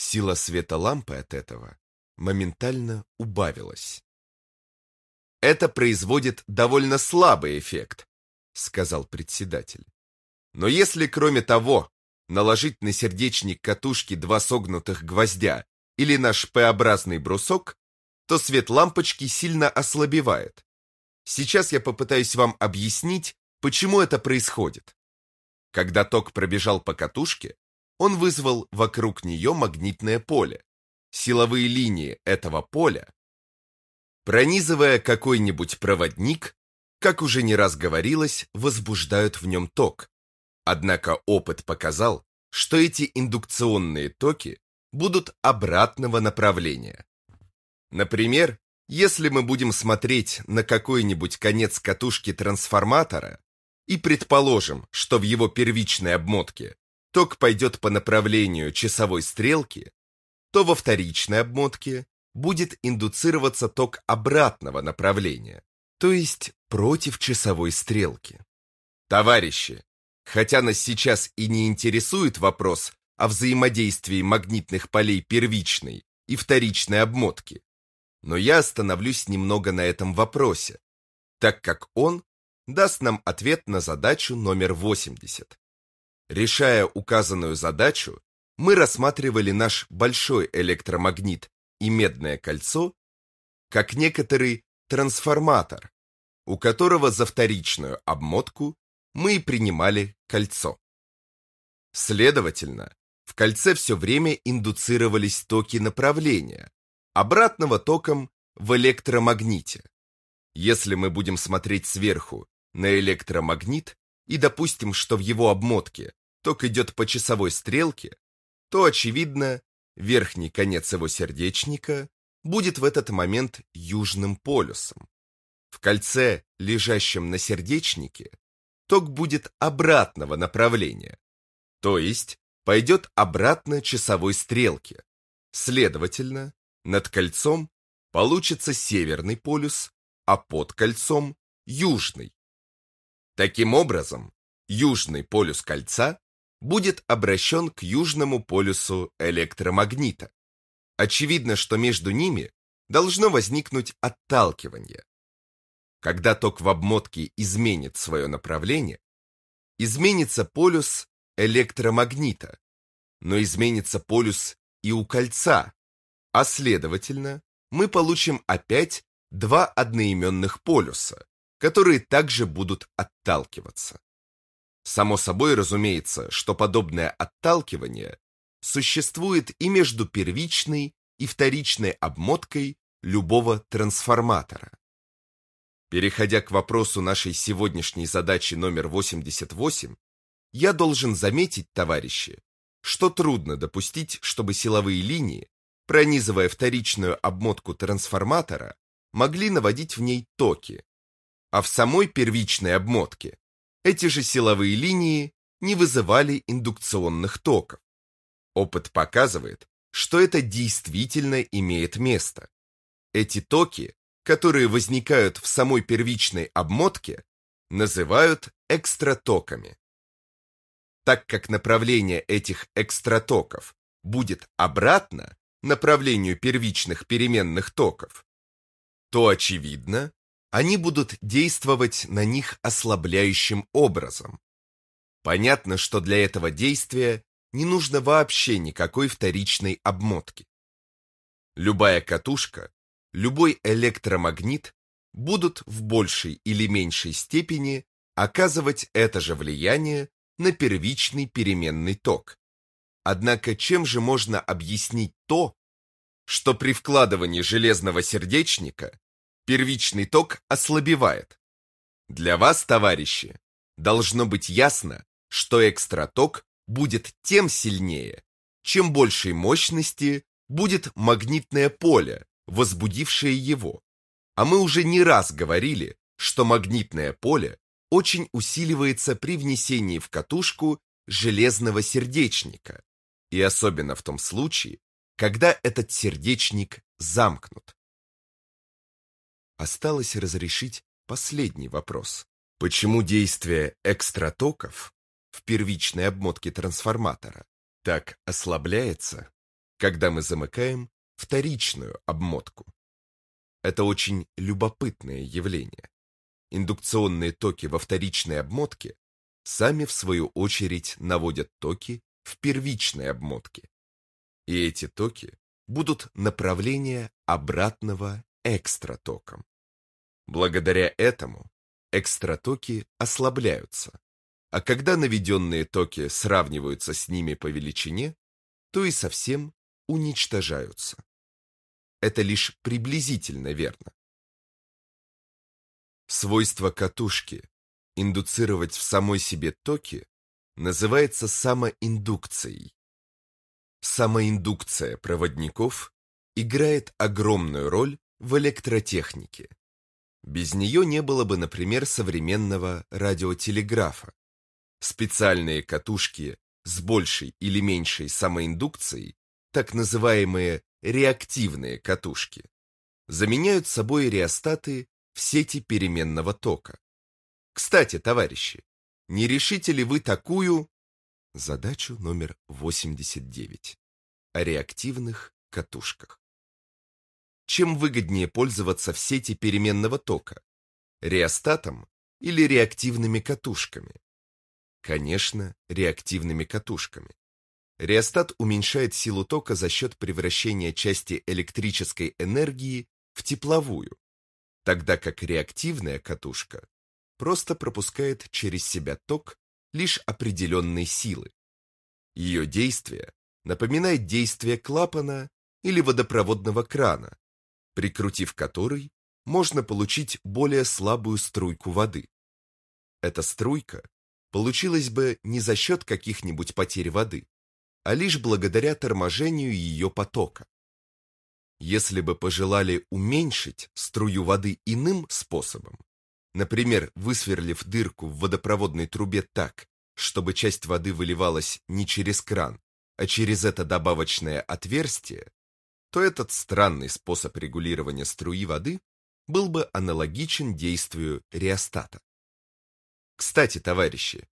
[SPEAKER 1] Сила света лампы от этого моментально убавилась. Это производит довольно слабый эффект, сказал председатель. Но если, кроме того, наложить на сердечник катушки два согнутых гвоздя или наш П-образный брусок, то свет лампочки сильно ослабевает. Сейчас я попытаюсь вам объяснить, почему это происходит. Когда ток пробежал по катушке, он вызвал вокруг нее магнитное поле. Силовые линии этого поля Пронизывая какой-нибудь проводник, как уже не раз говорилось, возбуждают в нем ток. Однако опыт показал, что эти индукционные токи будут обратного направления. Например, если мы будем смотреть на какой-нибудь конец катушки трансформатора и предположим, что в его первичной обмотке ток пойдет по направлению часовой стрелки, то во вторичной обмотке будет индуцироваться ток обратного направления, то есть против часовой стрелки. Товарищи, хотя нас сейчас и не интересует вопрос о взаимодействии магнитных полей первичной и вторичной обмотки, но я остановлюсь немного на этом вопросе, так как он даст нам ответ на задачу номер 80. Решая указанную задачу, мы рассматривали наш большой электромагнит и медное кольцо как некоторый трансформатор, у которого за вторичную обмотку мы и принимали кольцо. Следовательно, в кольце все время индуцировались токи направления, обратного током в электромагните. Если мы будем смотреть сверху на электромагнит и допустим, что в его обмотке ток идет по часовой стрелке, то, очевидно, верхний конец его сердечника будет в этот момент южным полюсом. В кольце, лежащем на сердечнике, ток будет обратного направления, то есть пойдет обратно часовой стрелке. Следовательно, над кольцом получится северный полюс, а под кольцом – южный. Таким образом, южный полюс кольца будет обращен к южному полюсу электромагнита. Очевидно, что между ними должно возникнуть отталкивание. Когда ток в обмотке изменит свое направление, изменится полюс электромагнита, но изменится полюс и у кольца, а следовательно, мы получим опять два одноименных полюса, которые также будут отталкиваться. Само собой разумеется, что подобное отталкивание существует и между первичной и вторичной обмоткой любого трансформатора. Переходя к вопросу нашей сегодняшней задачи номер 88, я должен заметить, товарищи, что трудно допустить, чтобы силовые линии, пронизывая вторичную обмотку трансформатора, могли наводить в ней токи, а в самой первичной обмотке эти же силовые линии не вызывали индукционных токов. Опыт показывает, что это действительно имеет место. Эти токи, которые возникают в самой первичной обмотке, называют экстратоками. Так как направление этих экстратоков будет обратно направлению первичных переменных токов, то, очевидно, они будут действовать на них ослабляющим образом. Понятно, что для этого действия не нужно вообще никакой вторичной обмотки. Любая катушка, любой электромагнит будут в большей или меньшей степени оказывать это же влияние на первичный переменный ток. Однако чем же можно объяснить то, что при вкладывании железного сердечника первичный ток ослабевает. Для вас, товарищи, должно быть ясно, что экстраток будет тем сильнее, чем большей мощности будет магнитное поле, возбудившее его. А мы уже не раз говорили, что магнитное поле очень усиливается при внесении в катушку железного сердечника, и особенно в том случае, когда этот сердечник замкнут. Осталось разрешить последний вопрос. Почему действие экстратоков в первичной обмотке трансформатора так ослабляется, когда мы замыкаем вторичную обмотку? Это очень любопытное явление. Индукционные токи во вторичной обмотке сами в свою очередь наводят токи в первичной обмотке. И эти токи будут направления обратного экстратоком. Благодаря этому экстратоки ослабляются, а когда наведенные токи сравниваются с ними по величине, то и совсем уничтожаются. Это лишь приблизительно верно. Свойство катушки индуцировать в самой себе токи называется самоиндукцией. Самоиндукция проводников играет огромную роль в электротехнике. Без нее не было бы, например, современного радиотелеграфа. Специальные катушки с большей или меньшей самоиндукцией, так называемые реактивные катушки, заменяют собой реостаты в сети переменного тока. Кстати, товарищи, не решите ли вы такую задачу номер 89 о реактивных катушках? Чем выгоднее пользоваться в сети переменного тока? Реостатом или реактивными катушками? Конечно, реактивными катушками. Реостат уменьшает силу тока за счет превращения части электрической энергии в тепловую, тогда как реактивная катушка просто пропускает через себя ток лишь определенной силы. Ее действие напоминает действие клапана или водопроводного крана, прикрутив который, можно получить более слабую струйку воды. Эта струйка получилась бы не за счет каких-нибудь потерь воды, а лишь благодаря торможению ее потока. Если бы пожелали уменьшить струю воды иным способом, например, высверлив дырку в водопроводной трубе так, чтобы часть воды выливалась не через кран, а через это добавочное отверстие, то этот странный способ регулирования струи воды был бы аналогичен действию реостата. Кстати, товарищи,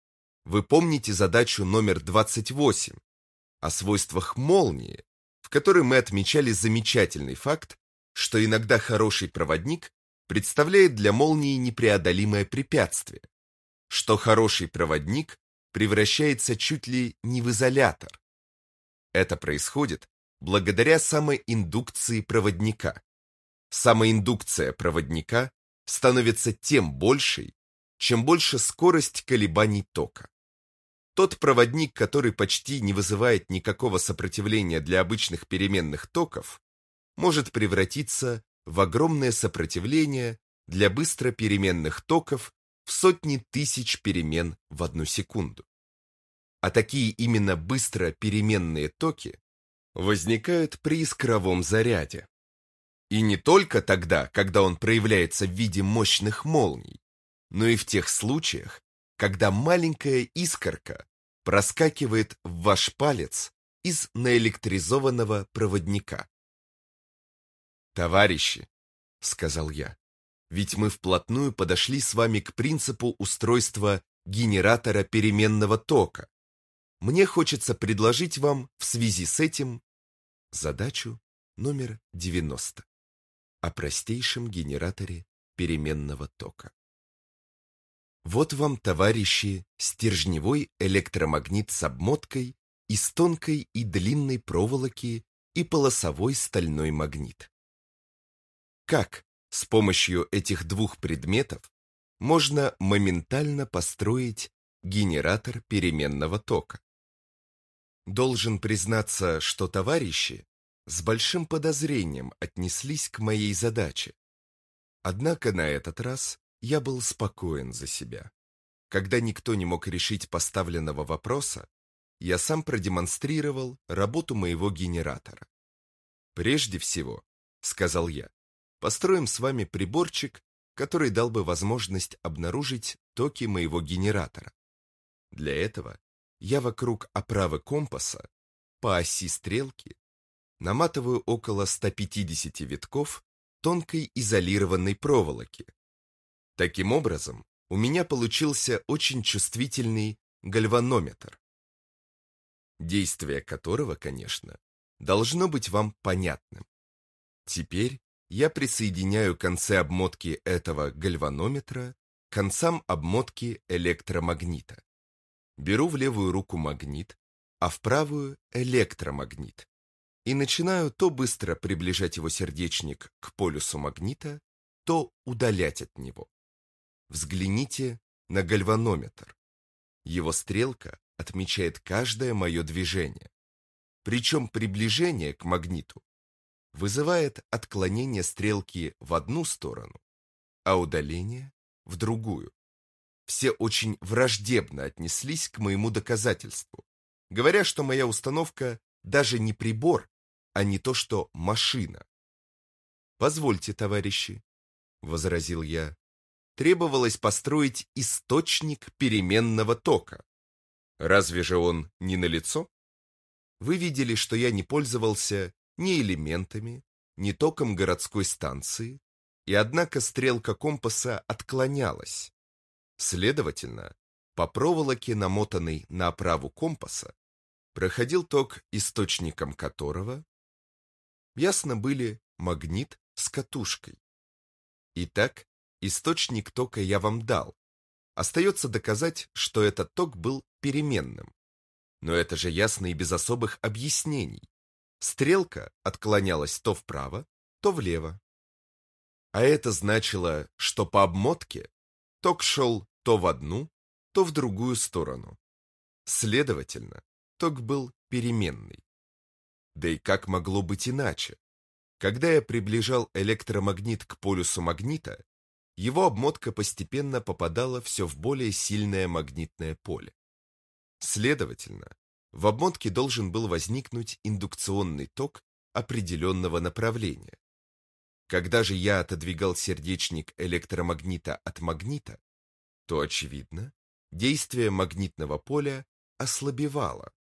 [SPEAKER 1] вы помните задачу номер 28 о свойствах молнии в которой мы отмечали замечательный факт, что иногда хороший проводник представляет для молнии непреодолимое препятствие, что хороший проводник превращается чуть ли не в изолятор. Это происходит благодаря самоиндукции проводника. Самоиндукция проводника становится тем большей, чем больше скорость колебаний тока. Тот проводник, который почти не вызывает никакого сопротивления для обычных переменных токов, может превратиться в огромное сопротивление для быстро переменных токов в сотни тысяч перемен в одну секунду. А такие именно быстро переменные токи возникают при искровом заряде. И не только тогда, когда он проявляется в виде мощных молний, но и в тех случаях, когда маленькая искорка проскакивает в ваш палец из наэлектризованного проводника. «Товарищи», — сказал я, — «ведь мы вплотную подошли с вами к принципу устройства генератора переменного тока. Мне хочется предложить вам в связи с этим задачу номер 90 о простейшем генераторе переменного тока. Вот вам, товарищи, стержневой электромагнит с обмоткой из тонкой и длинной проволоки и полосовой стальной магнит. Как с помощью этих двух предметов можно моментально построить генератор переменного тока? Должен признаться, что товарищи с большим подозрением отнеслись к моей задаче. Однако на этот раз я был спокоен за себя. Когда никто не мог решить поставленного вопроса, я сам продемонстрировал работу моего генератора. «Прежде всего», — сказал я, — «построим с вами приборчик, который дал бы возможность обнаружить токи моего генератора. Для этого я вокруг оправы компаса по оси стрелки наматываю около 150 витков тонкой изолированной проволоки, Таким образом, у меня получился очень чувствительный гальванометр, действие которого, конечно, должно быть вам понятным. Теперь я присоединяю концы обмотки этого гальванометра к концам обмотки электромагнита. Беру в левую руку магнит, а в правую электромагнит и начинаю то быстро приближать его сердечник к полюсу магнита, то удалять от него. Взгляните на гальванометр. Его стрелка отмечает каждое мое движение. Причем приближение к магниту вызывает отклонение стрелки в одну сторону, а удаление в другую. Все очень враждебно отнеслись к моему доказательству, говоря, что моя установка даже не прибор, а не то, что машина. «Позвольте, товарищи», — возразил я, требовалось построить источник переменного тока. Разве же он не налицо? Вы видели, что я не пользовался ни элементами, ни током городской станции, и однако стрелка компаса отклонялась. Следовательно, по проволоке, намотанной на оправу компаса, проходил ток, источником которого ясно были магнит с катушкой. Итак, источник тока я вам дал. Остается доказать, что этот ток был переменным. Но это же ясно и без особых объяснений. Стрелка отклонялась то вправо, то влево. А это значило, что по обмотке ток шел то в одну, то в другую сторону. Следовательно, ток был переменный. Да и как могло быть иначе? Когда я приближал электромагнит к полюсу магнита, его обмотка постепенно попадала все в более сильное магнитное поле. Следовательно, в обмотке должен был возникнуть индукционный ток определенного направления. Когда же я отодвигал сердечник электромагнита от магнита, то, очевидно, действие магнитного поля ослабевало,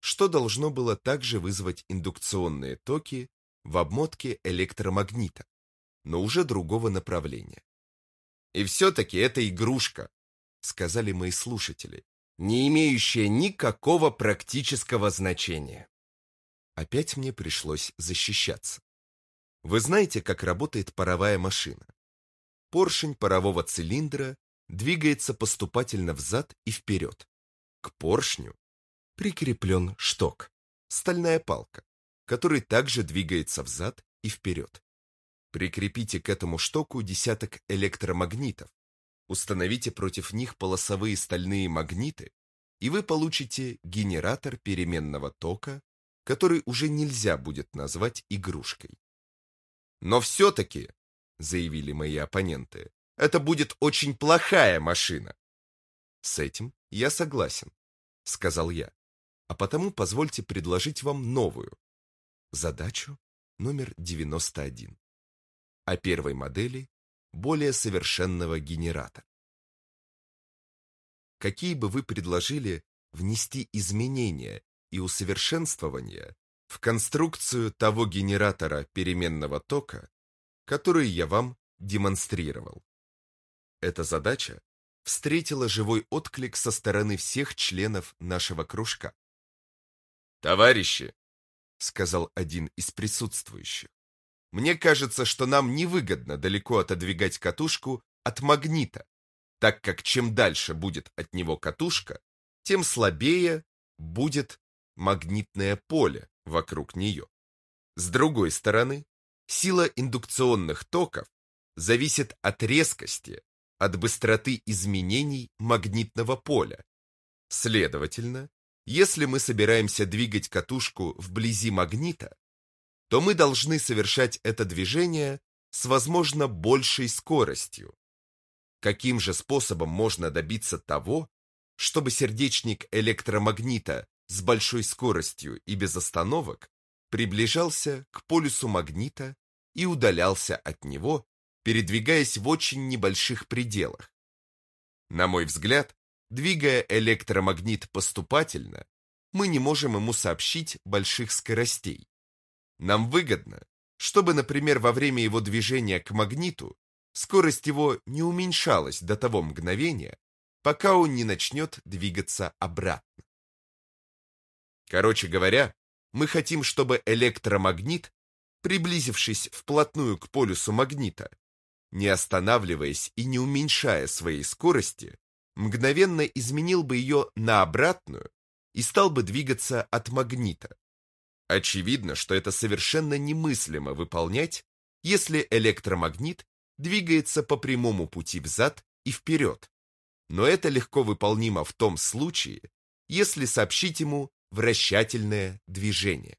[SPEAKER 1] что должно было также вызвать индукционные токи в обмотке электромагнита, но уже другого направления. И все-таки это игрушка, сказали мои слушатели, не имеющая никакого практического значения. Опять мне пришлось защищаться. Вы знаете, как работает паровая машина? Поршень парового цилиндра двигается поступательно взад и вперед. К поршню прикреплен шток, стальная палка, который также двигается взад и вперед. Прикрепите к этому штоку десяток электромагнитов, установите против них полосовые стальные магниты, и вы получите генератор переменного тока, который уже нельзя будет назвать игрушкой. Но все-таки, заявили мои оппоненты, это будет очень плохая машина. С этим я согласен, сказал я. А потому позвольте предложить вам новую задачу номер 91 о первой модели более совершенного генератора. Какие бы вы предложили внести изменения и усовершенствования в конструкцию того генератора переменного тока, который я вам демонстрировал? Эта задача встретила живой отклик со стороны всех членов нашего кружка. «Товарищи!» — сказал один из присутствующих. «Мне кажется, что нам невыгодно далеко отодвигать катушку от магнита, так как чем дальше будет от него катушка, тем слабее будет магнитное поле вокруг нее. С другой стороны, сила индукционных токов зависит от резкости от быстроты изменений магнитного поля. Следовательно, если мы собираемся двигать катушку вблизи магнита, то мы должны совершать это движение с возможно большей скоростью. Каким же способом можно добиться того, чтобы сердечник электромагнита с большой скоростью и без остановок приближался к полюсу магнита и удалялся от него передвигаясь в очень небольших пределах. На мой взгляд, двигая электромагнит поступательно, мы не можем ему сообщить больших скоростей. Нам выгодно, чтобы, например, во время его движения к магниту скорость его не уменьшалась до того мгновения, пока он не начнет двигаться обратно. Короче говоря, мы хотим, чтобы электромагнит, приблизившись вплотную к полюсу магнита, не останавливаясь и не уменьшая своей скорости, мгновенно изменил бы ее на обратную и стал бы двигаться от магнита. Очевидно, что это совершенно немыслимо выполнять, если электромагнит двигается по прямому пути взад и вперед. Но это легко выполнимо в том случае, если сообщить ему вращательное движение.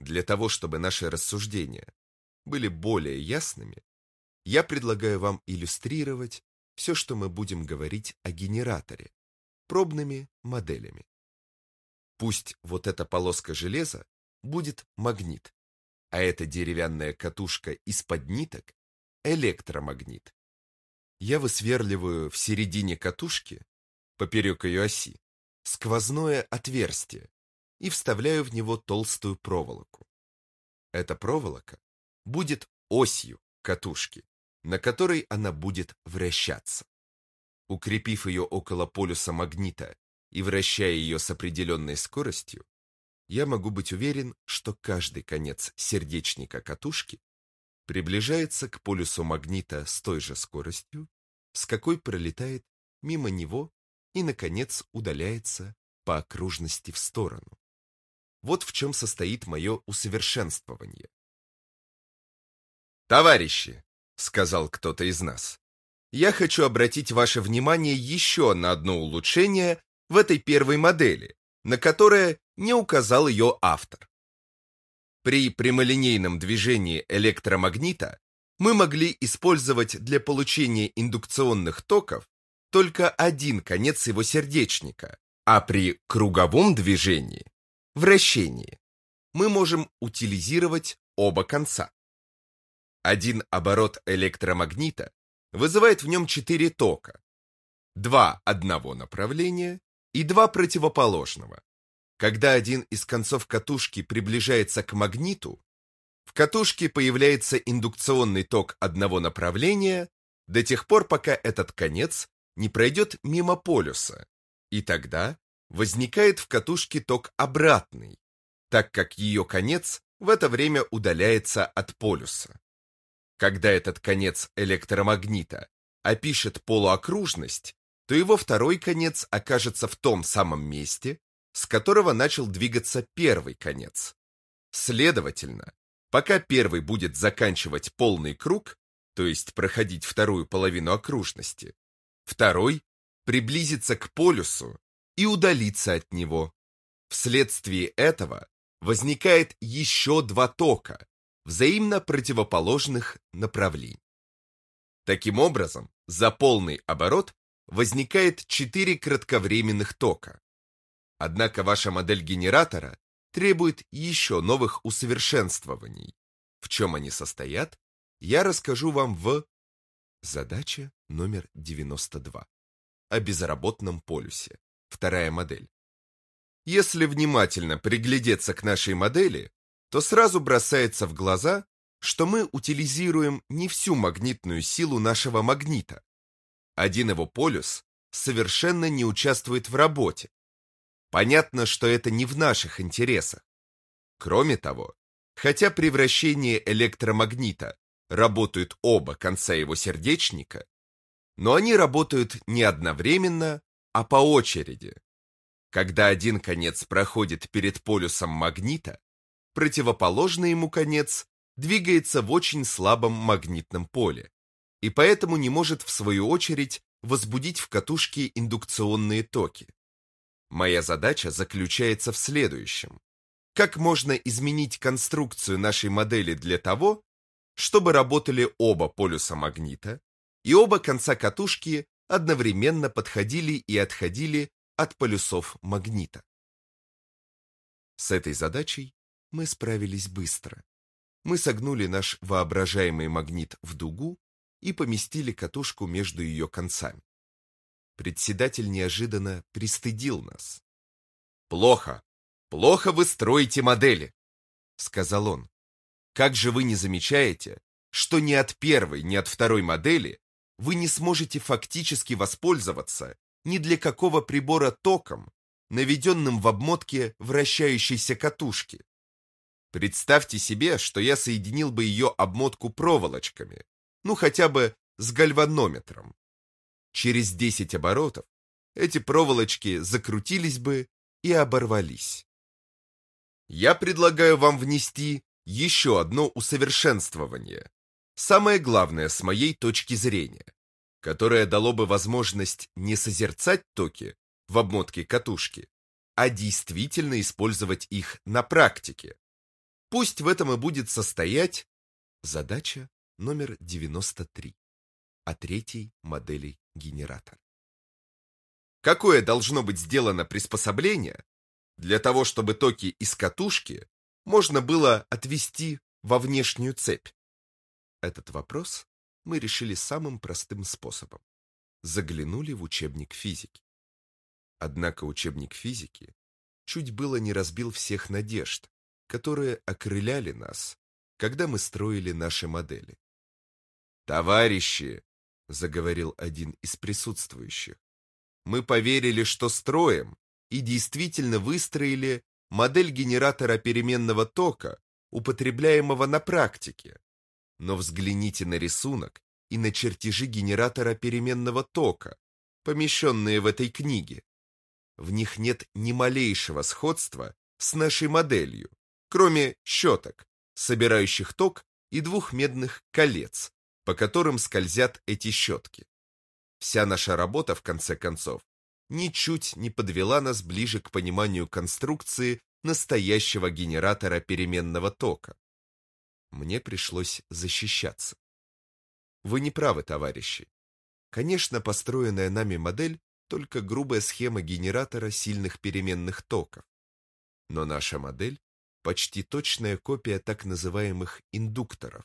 [SPEAKER 1] Для того, чтобы наши рассуждения были более ясными, я предлагаю вам иллюстрировать все, что мы будем говорить о генераторе, пробными моделями. Пусть вот эта полоска железа будет магнит, а эта деревянная катушка из-под ниток – электромагнит. Я высверливаю в середине катушки, поперек ее оси, сквозное отверстие и вставляю в него толстую проволоку. Эта проволока будет осью катушки, на которой она будет вращаться. Укрепив ее около полюса магнита и вращая ее с определенной скоростью, я могу быть уверен, что каждый конец сердечника катушки приближается к полюсу магнита с той же скоростью, с какой пролетает мимо него и, наконец, удаляется по окружности в сторону. Вот в чем состоит мое усовершенствование. «Товарищи!» — сказал кто-то из нас. «Я хочу обратить ваше внимание еще на одно улучшение в этой первой модели, на которое не указал ее автор. При прямолинейном движении электромагнита мы могли использовать для получения индукционных токов только один конец его сердечника, а при круговом движении, вращении, мы можем утилизировать оба конца. Один оборот электромагнита вызывает в нем четыре тока, два одного направления и два противоположного. Когда один из концов катушки приближается к магниту, в катушке появляется индукционный ток одного направления до тех пор, пока этот конец не пройдет мимо полюса, и тогда возникает в катушке ток обратный, так как ее конец в это время удаляется от полюса. Когда этот конец электромагнита опишет полуокружность, то его второй конец окажется в том самом месте, с которого начал двигаться первый конец. Следовательно, пока первый будет заканчивать полный круг, то есть проходить вторую половину окружности, Второй – приблизиться к полюсу и удалиться от него. Вследствие этого возникает еще два тока, взаимно противоположных направлений. Таким образом, за полный оборот возникает четыре кратковременных тока. Однако ваша модель генератора требует еще новых усовершенствований. В чем они состоят, я расскажу вам в Задача номер 92. О безработном полюсе. Вторая модель. Если внимательно приглядеться к нашей модели, то сразу бросается в глаза, что мы утилизируем не всю магнитную силу нашего магнита. Один его полюс совершенно не участвует в работе. Понятно, что это не в наших интересах. Кроме того, хотя превращение электромагнита работают оба конца его сердечника, но они работают не одновременно, а по очереди. Когда один конец проходит перед полюсом магнита, противоположный ему конец двигается в очень слабом магнитном поле и поэтому не может в свою очередь возбудить в катушке индукционные токи. Моя задача заключается в следующем. Как можно изменить конструкцию нашей модели для того, чтобы работали оба полюса магнита, и оба конца катушки одновременно подходили и отходили от полюсов магнита. С этой задачей мы справились быстро. Мы согнули наш воображаемый магнит в дугу и поместили катушку между ее концами. Председатель неожиданно пристыдил нас. «Плохо, плохо вы строите модели», — сказал он. Как же вы не замечаете, что ни от первой, ни от второй модели вы не сможете фактически воспользоваться ни для какого прибора током, наведенным в обмотке вращающейся катушки. Представьте себе, что я соединил бы ее обмотку проволочками, ну хотя бы с гальванометром. Через 10 оборотов эти проволочки закрутились бы и оборвались. Я предлагаю вам внести еще одно усовершенствование, самое главное с моей точки зрения, которое дало бы возможность не созерцать токи в обмотке катушки, а действительно использовать их на практике. Пусть в этом и будет состоять задача номер 93 о третьей модели генератор. Какое должно быть сделано приспособление для того, чтобы токи из катушки можно было отвести во внешнюю цепь? Этот вопрос мы решили самым простым способом. Заглянули в учебник физики. Однако учебник физики чуть было не разбил всех надежд, которые окрыляли нас, когда мы строили наши модели. «Товарищи!» — заговорил один из присутствующих. «Мы поверили, что строим, и действительно выстроили модель генератора переменного тока, употребляемого на практике. Но взгляните на рисунок и на чертежи генератора переменного тока, помещенные в этой книге. В них нет ни малейшего сходства с нашей моделью, кроме щеток, собирающих ток и двух медных колец, по которым скользят эти щетки. Вся наша работа, в конце концов, ничуть не подвела нас ближе к пониманию конструкции настоящего генератора переменного тока. Мне пришлось защищаться. Вы не правы, товарищи. Конечно, построенная нами модель только грубая схема генератора сильных переменных токов. Но наша модель почти точная копия так называемых индукторов.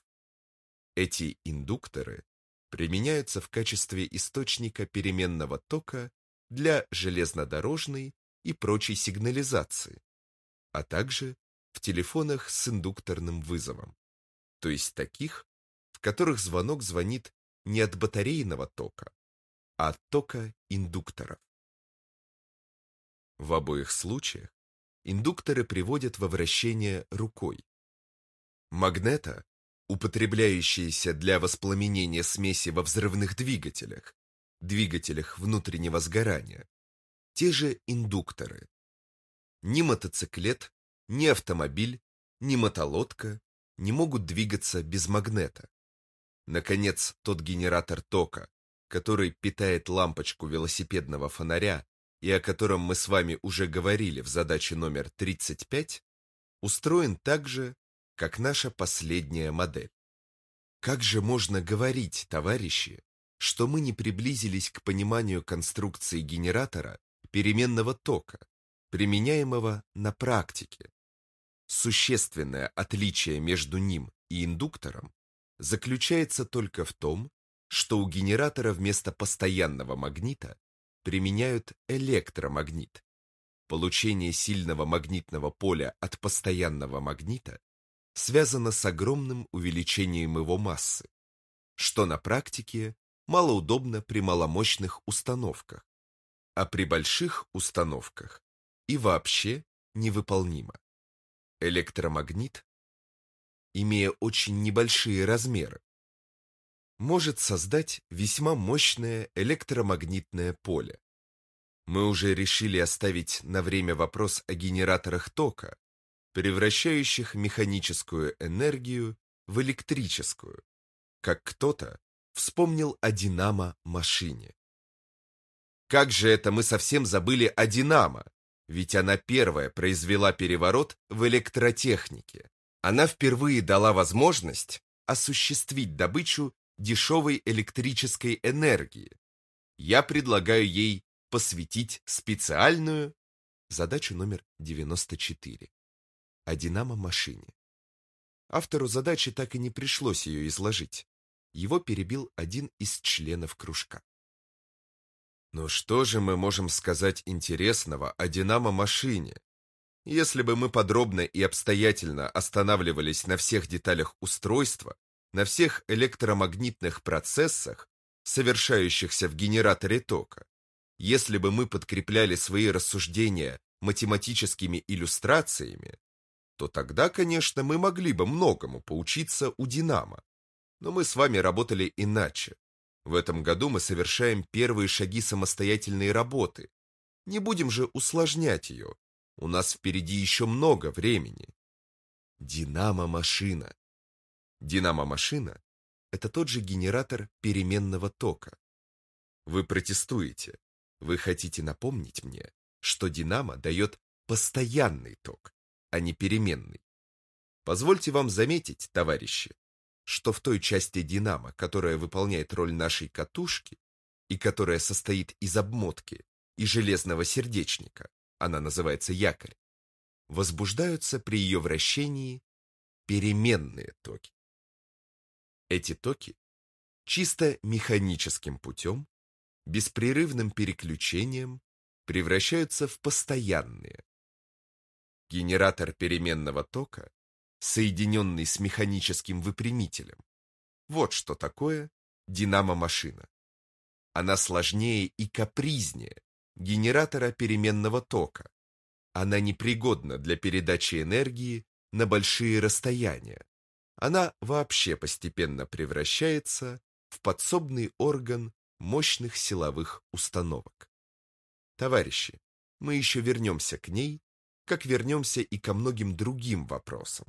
[SPEAKER 1] Эти индукторы применяются в качестве источника переменного тока для железнодорожной и прочей сигнализации, а также в телефонах с индукторным вызовом, то есть таких, в которых звонок звонит не от батарейного тока, а от тока индукторов. В обоих случаях индукторы приводят во вращение рукой. Магнета, употребляющиеся для воспламенения смеси во взрывных двигателях, двигателях внутреннего сгорания, те же индукторы. Ни мотоциклет, ни автомобиль, ни мотолодка не могут двигаться без магнета. Наконец, тот генератор тока, который питает лампочку велосипедного фонаря и о котором мы с вами уже говорили в задаче номер 35, устроен так же, как наша последняя модель. Как же можно говорить, товарищи, что мы не приблизились к пониманию конструкции генератора переменного тока, применяемого на практике? Существенное отличие между ним и индуктором заключается только в том, что у генератора вместо постоянного магнита применяют электромагнит. Получение сильного магнитного поля от постоянного магнита связано с огромным увеличением его массы, что на практике малоудобно при маломощных установках, а при больших установках и вообще невыполнимо. Электромагнит имея очень небольшие размеры, может создать весьма мощное электромагнитное поле. Мы уже решили оставить на время вопрос о генераторах тока, превращающих механическую энергию в электрическую, как кто-то вспомнил о динамо-машине. Как же это мы совсем забыли о динамо, ведь она первая произвела переворот в электротехнике она впервые дала возможность осуществить добычу дешевой электрической энергии. Я предлагаю ей посвятить специальную задачу номер 94 о динамо-машине. Автору задачи так и не пришлось ее изложить. Его перебил один из членов кружка. Но что же мы можем сказать интересного о динамо-машине, если бы мы подробно и обстоятельно останавливались на всех деталях устройства, на всех электромагнитных процессах, совершающихся в генераторе тока, если бы мы подкрепляли свои рассуждения математическими иллюстрациями, то тогда, конечно, мы могли бы многому поучиться у Динамо. Но мы с вами работали иначе. В этом году мы совершаем первые шаги самостоятельной работы. Не будем же усложнять ее, у нас впереди еще много времени. Динамо-машина. Динамо-машина – это тот же генератор переменного тока. Вы протестуете. Вы хотите напомнить мне, что динамо дает постоянный ток, а не переменный. Позвольте вам заметить, товарищи, что в той части динамо, которая выполняет роль нашей катушки, и которая состоит из обмотки и железного сердечника, она называется якорь, возбуждаются при ее вращении переменные токи. Эти токи чисто механическим путем, беспрерывным переключением превращаются в постоянные. Генератор переменного тока, соединенный с механическим выпрямителем, вот что такое динамо-машина. Она сложнее и капризнее генератора переменного тока. Она непригодна для передачи энергии на большие расстояния. Она вообще постепенно превращается в подсобный орган мощных силовых установок. Товарищи, мы еще вернемся к ней, как вернемся и ко многим другим вопросам.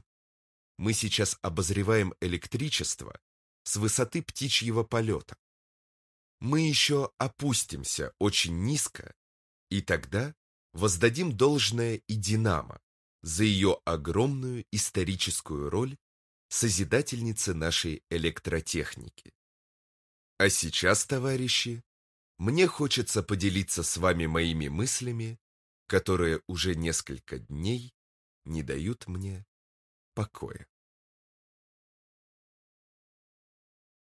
[SPEAKER 1] Мы сейчас обозреваем электричество с высоты птичьего полета. Мы еще опустимся очень низко, и тогда воздадим должное и Динамо за ее огромную историческую роль созидательницы нашей электротехники. А сейчас, товарищи, мне хочется поделиться с вами моими мыслями, которые уже несколько дней не дают мне покоя.